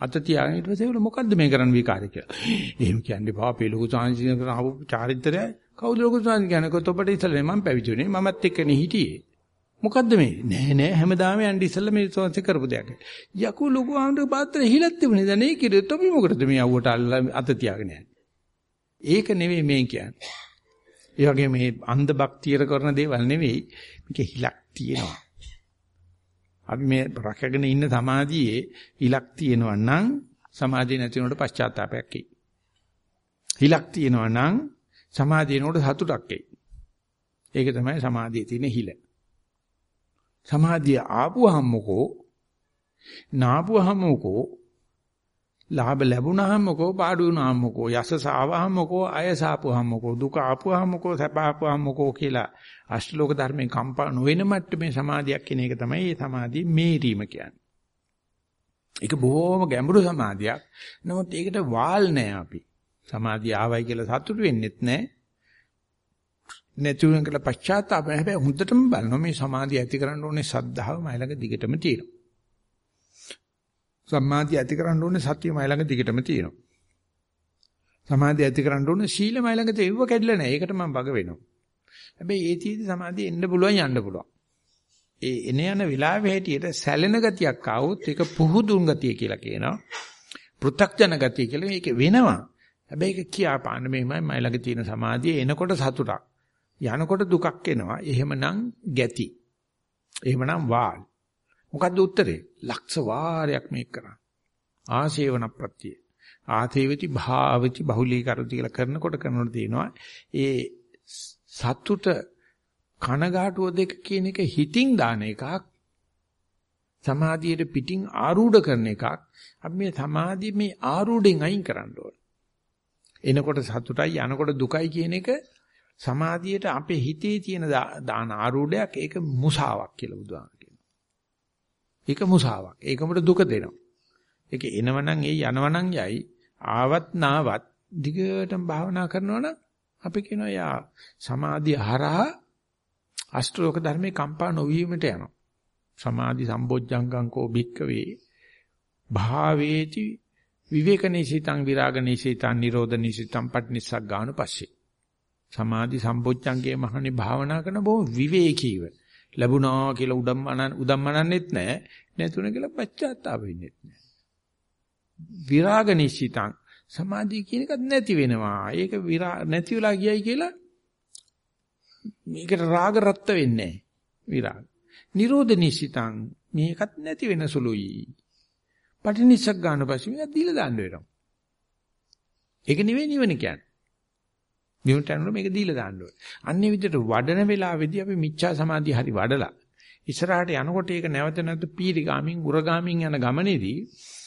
අත තියාගෙන ඊට පස්සේ මොකද්ද මේ කරන්න විකාරය කියලා. එහෙම කියන්නේ පාපේ ලොකු සංසය කරන ආපු චාරිත්‍රය කවුද ලොකු සංසය කියන්නේ කොතොපට ඉස්සෙල්ලා මම පැවිදිුනේ මමත් එක්කනේ හිටියේ. මොකද්ද මේ? නෑ නෑ හැමදාම යන්නේ ඉස්සෙල්ලා මේ සෝන්සි කරපු දෙයක්. යකු ලොකු ආන්දර පාත්‍රේ හිලත් තිබුණේ. දැන් ඒ කිරෙත් අපි මොකටද මේ අවුවට අල්ලලා අත තියාගෙන යන්නේ? ඒක නෙවෙයි මේ කියන්නේ. ඒ වගේ මේ අන්ධ භක්තියට කරන දේවල් නෙවෙයි. මේක හිලක් තියෙනවා. අපි මේ රැකගෙන ඉන්න සමාධියේ හිලක් තියෙනවා නම් සමාධිය නැති වෙනකොට පශ්චාත්තාවයක් එයි. හිලක් තියෙනවා නම් සමාධිය නෝට සතුටක් එයි. ඒක තමයි සමාධියේ තියෙන හිල. සමාධිය ආපුවහම මොකෝ නාපුවහම මොකෝ ලාභ ලැබුණාම මොකෝ පාඩු වුණාම මොකෝ යසස ආවහම මොකෝ අයස ආපුවහම මොකෝ දුක ආපුවහම මොකෝ සැප ආපුවහම මොකෝ කියලා අෂ්ටලෝක ධර්මයෙන් කම්පා නොවන මට්ටමේ සමාධියක් කියන එක තමයි මේ සමාධිය මේරීම කියන්නේ. ඒක බොහොම ගැඹුරු සමාධියක්. නමුත් ඒකට වාල් නැහැ අපි. සමාධිය ආවයි කියලා සතුටු වෙන්නෙත් නැහැ. නැතුණු කියලා පශ්චාත්තාප හැබැයි හොඳටම බලනවා මේ සමාධිය ඇති කරන්න ඕනේ සද්ධාව මයිලඟ දිගටම තියෙනවා. සමාධිය ඇති කරන්න ඕනේ සතිය මයිලඟ දිගටම තියෙනවා. සමාධිය ඇති කරන්න ඕනේ සීල මයිලඟ තෙව්ව කැඩිලා නැහැ. ඒකට මම බග වෙනවා. හැබැයි ඒ තීදි සමාධිය එන්න පුළුවන් යන්න පුළුවන්. ඒ එන යන වෙලාවෙ හැටියට සැලෙන ගතියක් ආවොත් ඒක පුහුදුන් ගතිය කියලා කියනවා. පෘ탁ජන ගතිය කියලා මේක වෙනවා. හැබැයි ඒක කියාපාන්න මෙහෙමයි මයිලඟ තියෙන සමාධිය එනකොට සතුටක්. යනකොට දුකක් එනවා. එහෙමනම් ගැති. එහෙමනම් වාල්. මොකද්ද උත්තරේ? ලක්ෂ වාරයක් මේක කරා. ආශේවන ප්‍රත්‍ය. ආතේවති භාවති බහුලීකරති කියලා කරනකොට කරනකොට තියෙනවා. ඒ සතුට කනගාටුව දෙක කියන එක හිතින් දාන එකක් සමාධියට පිටින් ආරූඪ කරන එකක් අපි මේ සමාධිය මේ ආරූඪෙන් අයින් කරන්න ඕන එනකොට සතුටයි යනකොට දුකයි කියන එක සමාධියට අපේ හිතේ තියෙන දාන ආරූඪයක් ඒක මුසාවක් කියලා බුදුහාම කියනවා. ඒක මුසාවක්. ඒකමට දුක දෙනවා. ඒක එනවනම් ඒ යනවනම් යයි ආවත් නාවත් දිගටම භාවනා කරනවනම් අපි කියනවා යා සමාධිය හරහා අෂ්ටලෝක ධර්මේ කම්පා නොවීමට යනවා. සමාධි සම්බොජ්ජංගං කෝ භික්කවේ භාවේති විවේකනීසිතං විරාගනීසිතං නිරෝධනීසිතං පටිනිස්සක් ගානු පස්සේ සමාධි සම්පොච්චංගේ මහණේ භාවනා කරන බොහොම විවේකීව. ලැබුණා කියලා උඩම්මනන් උදම්මනන්නෙත් නැහැ. නැතුණ කියලා පශ්චාත්තාප වෙන්නෙත් නැහැ. විරාග නිශ්චිතං. සමාධිය කියන එකත් නැති වෙනවා. ඒක විරා නැති වෙලා ගියයි කියලා මේකට රාග රත්ත වෙන්නේ නැහැ. විරාග. නිරෝධ නිශ්චිතං. මේකත් නැති වෙන සුළුයි. පටිනිස්සක් ගන්න පස්සේ මේක දීලා දාන්න වෙනවා. ඒක නෙවෙයි නිවන කියන්නේ. නිවුන්ට යනකොට මේක දීලා දාන්න ඕනේ. අන්නේ විදිහට වඩන වෙලාවේදී අපි මිච්ඡා සමාධිය හරි වඩලා ඉස්සරහට යනකොට ඒක නැවත නැවත පීරිගාමින් උරගාමින් යන ගමනේදී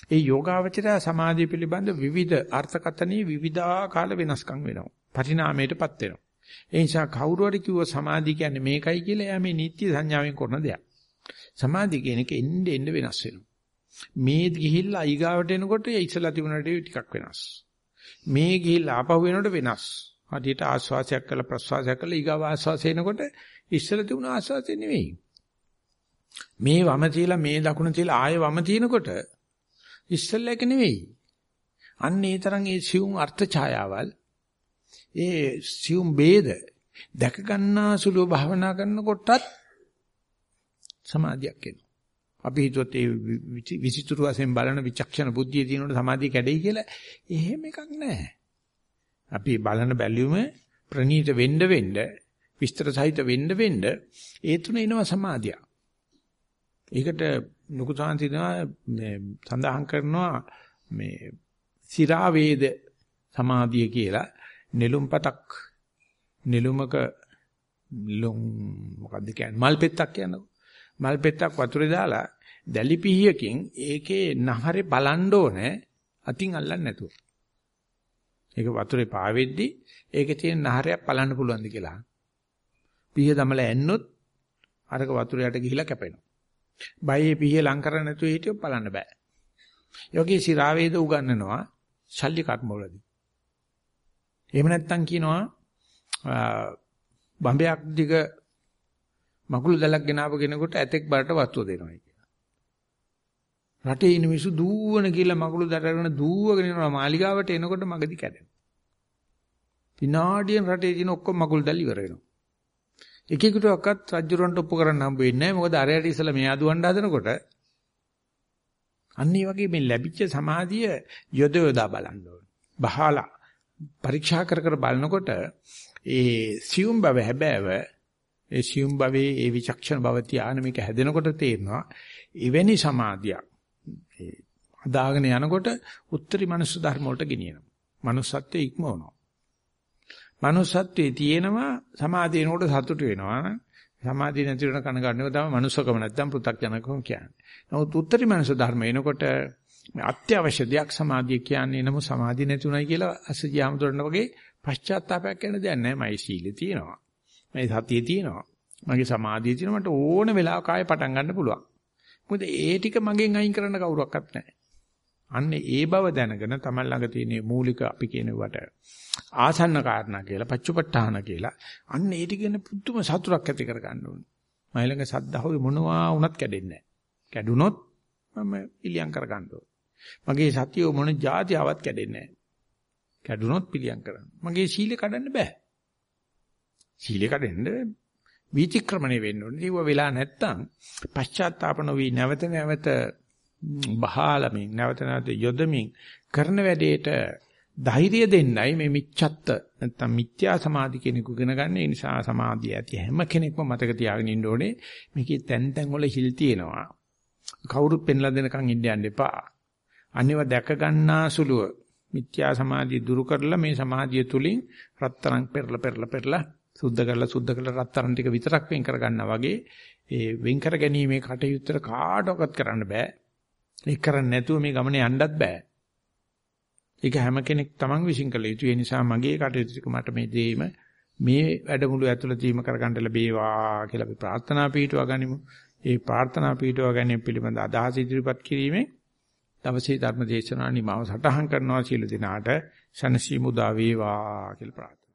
ඒ යෝගාවචරය සමාධිය පිළිබඳ විවිධ අර්ථකතනී විවිධාකාර වෙනස්කම් වෙනවා. පරිණාමයටපත් වෙනවා. ඒ නිසා කවුරු හරි කිව්ව සමාධිය කියන්නේ මේකයි කියලා එයා මේ නිත්‍ය සංඥාවෙන් කරන දෙයක්. සමාධිය කියන එක එන්න එන්න වෙනස් වෙනවා. මේ ගිහිල්ලා ඊගාවට එනකොට ඉස්සලා තිබුණට ටිකක් වෙනස්. මේ ගිහිල්ලා ආපහු එනකොට වෙනස්. හදියට ආස්වාසයක් කළා ප්‍රස්වාසයක් කළා ඊගාව ආස්වාසය එනකොට ඉස්සල තිබුණ ආස්වාසය නෙවෙයි. මේ වම තියලා මේ දකුණ තියලා ආයෙ වම තිනකොට ඉස්සල එක නෙවෙයි. අන්න ඒ තරම් ඒ සියුම් අර්ථ ඡායාවල් ඒ සියුම් ભેද දැක ගන්නා සුළුව භාවනා කරනකොටත් සමාධියක් එනවා. අපි හිතුවත් ඒ විචිතුරු වශයෙන් බලන විචක්ෂණ බුද්ධිය තියෙනකොට සමාධිය කැඩෙයි කියලා එහෙම එකක් නැහැ. අපි බලන බැලුම ප්‍රනීත වෙන්න වෙන්න විස්තර සහිත වෙන්න වෙන්න ඒ තුන එනවා සමාධිය. ඒකට ලොකු සාන්තිනවා මේ සඳහන් කරනවා මේ සිරා වේද සමාධිය කියලා. නෙළුම්පතක් නෙළුමක ලොම් මොකද්ද කියන්නේ? මල් පෙත්තක් කියනකො මල් පෙත්තක් වතුරේ දාලා දැලි පිහියකින් ඒකේ නහරේ බලන්න ඕනේ අතින් අල්ලන්නේ නැතුව. ඒක වතුරේ පාවෙද්දි ඒකේ තියෙන නහරයක් බලන්න පුළුවන්ද කියලා. පිහිය දමලා ඇන්නොත් අරක වතුර යට ගිහිලා කැපෙනවා. බයේ පිහිය ලං කරන්නේ නැතුව හිටියොත් බලන්න බෑ. යෝගී සිරාවේද උගන්වනවා ශල්්‍ය කර්මවලදී. එහෙම නැත්නම් කියනවා බම්බයක් දිග මකුළු දැලක් ගෙනාව කෙනෙකුට ඇතෙක් බරට වස්තුව දෙනවා කියලා. රටේ ඉන්න මිනිස්සු දූවන කියලා මකුළු දැලගෙන දූවගෙන යනවා මාලිගාවට එනකොට මගදී කැඩෙනවා. විනාඩියෙන් රටේ තියෙන ඔක්කොම මකුළු දැල් ඉවර වෙනවා. එකෙකුටවත් රජුරන්ට ඔප්පු කරන්න හම්බ වෙන්නේ නැහැ. මොකද අරයට ඉස්සලා මෙයා දුවන්න හදනකොට අන්න ඒ වගේ මේ ලැබිච්ච සමාධිය යොද යොදා බලන්න ඕනේ. බහලා පරීක්ෂා කර කර බලනකොට ඒ සියුම් බව හැබෑව ඒ සියුම් භවයේ ඒ විචක්ෂණ භව තියාන මේක හැදෙනකොට තේරෙනවා එවැනි සමාධියක් ඒ අදාගෙන යනකොට උත්තරී මනුස්ස ධර්ම වලට ගෙනියනවා. manussත්වයේ ඉක්මවනවා. manussත්වයේ තියෙනවා සමාධියනකොට සතුට වෙනවා. සමාධිය නැති වෙන කනගාටුව තමයි manussකම නැත්තම් පෘථග්ජනකම කියන්නේ. නමුත් උත්තරී මනස ධර්ම එනකොට අත්‍යවශ්‍ය දෙයක් සමාධිය කියන්නේ නමුත් සමාධිය නැති උනායි කියලා අසජියාමතුරන වගේ පශ්චාත්තාවයක් වෙන දෙයක් නැහැ. මයි සීලේ තියෙනවා. මයි සතියේ තියෙනවා. මගේ සමාධිය තියෙනවා මට ඕන වෙලාවක ආයෙ පටන් ගන්න පුළුවන්. මොකද ඒ ටික මගෙන් අයින් කරන්න කවුරක්වත් නැහැ. අන්න ඒ බව දැනගෙන තමයි ළඟ තියෙන මූලික අපි කියනවට ආසන්න කාරණා කියලා පච්චුපට්ඨාන කියලා අන්න ඒ ටික ගැන පුදුම සතුටක් ඇති කර ගන්න ඕනේ. මයි ළඟ සද්ධාවේ මොනවා වුණත් කැඩෙන්නේ නැහැ. කැඩුනොත් මම පිළියම් කර ගන්න ඕනේ. මගේ සතිය මොන જાතියවත් කැඩෙන්නේ නැහැ. කැඩුනොත් පිළියම් කරන්න. මගේ සීලය කඩන්න බෑ. සීලය කඩෙන්න විචක්‍රමණය වෙන්න ඕනේ. ඒව වෙලා නැත්තම් පශ්චාත්තාප නොවි නැවත නැවත බහාලමින් නැවත නැවත යොදමින් කරන වැඩේට ධෛර්යය දෙන්නයි මේ මිච්ඡත්ත නැත්තම් මිත්‍යා සමාධි කෙනෙකු ඉගෙන ගන්න. ඒ නිසා සමාධිය ඇති හැම කෙනෙක්ම මතක තියාගෙන ඉන්න ඕනේ. මේකේ තැන් තැන් වල හිල් තියෙනවා. කවුරුත් පෙන්ලා දෙනකන් ඉන්න යන්න එපා. අනිව දැක ගන්නාසුලුව මිත්‍යා සමාධිය දුරු කරලා මේ සමාධිය තුලින් රත්තරන් පෙරලා පෙරලා පෙරලා සුද්ධ කරලා සුද්ධ කරලා රත්තරන් ටික විතරක් වෙන් කර ගන්නා වගේ ඒ වෙන් කර ගැනීමේ කටයුත්තට කාටවත් කරන්න බෑ. ඒක කරන්නේ නැතුව මේ ගමනේ යන්නත් බෑ. ඒක හැම කෙනෙක් තමන් විශ්ින් කළ යුතු. ඒ නිසා මගේ කටයුතු ටික මට මේ දෙීම මේ වැඩමුළු ඇතුළතීම කරගන්න ලැබේවා කියලා අපි ප්‍රාර්ථනා පිටුවා ගනිමු. ඒ ප්‍රාර්ථනා පිටුවා ගැනීම පිළිබඳ අදහස් ඉදිරිපත් කිරීමේ දවසේ ධර්ම දේශනාව නිමාව සටහන් කරනවා සියලු දිනාට ශනසි මුදා වේවා කියලා ප්‍රාර්ථනා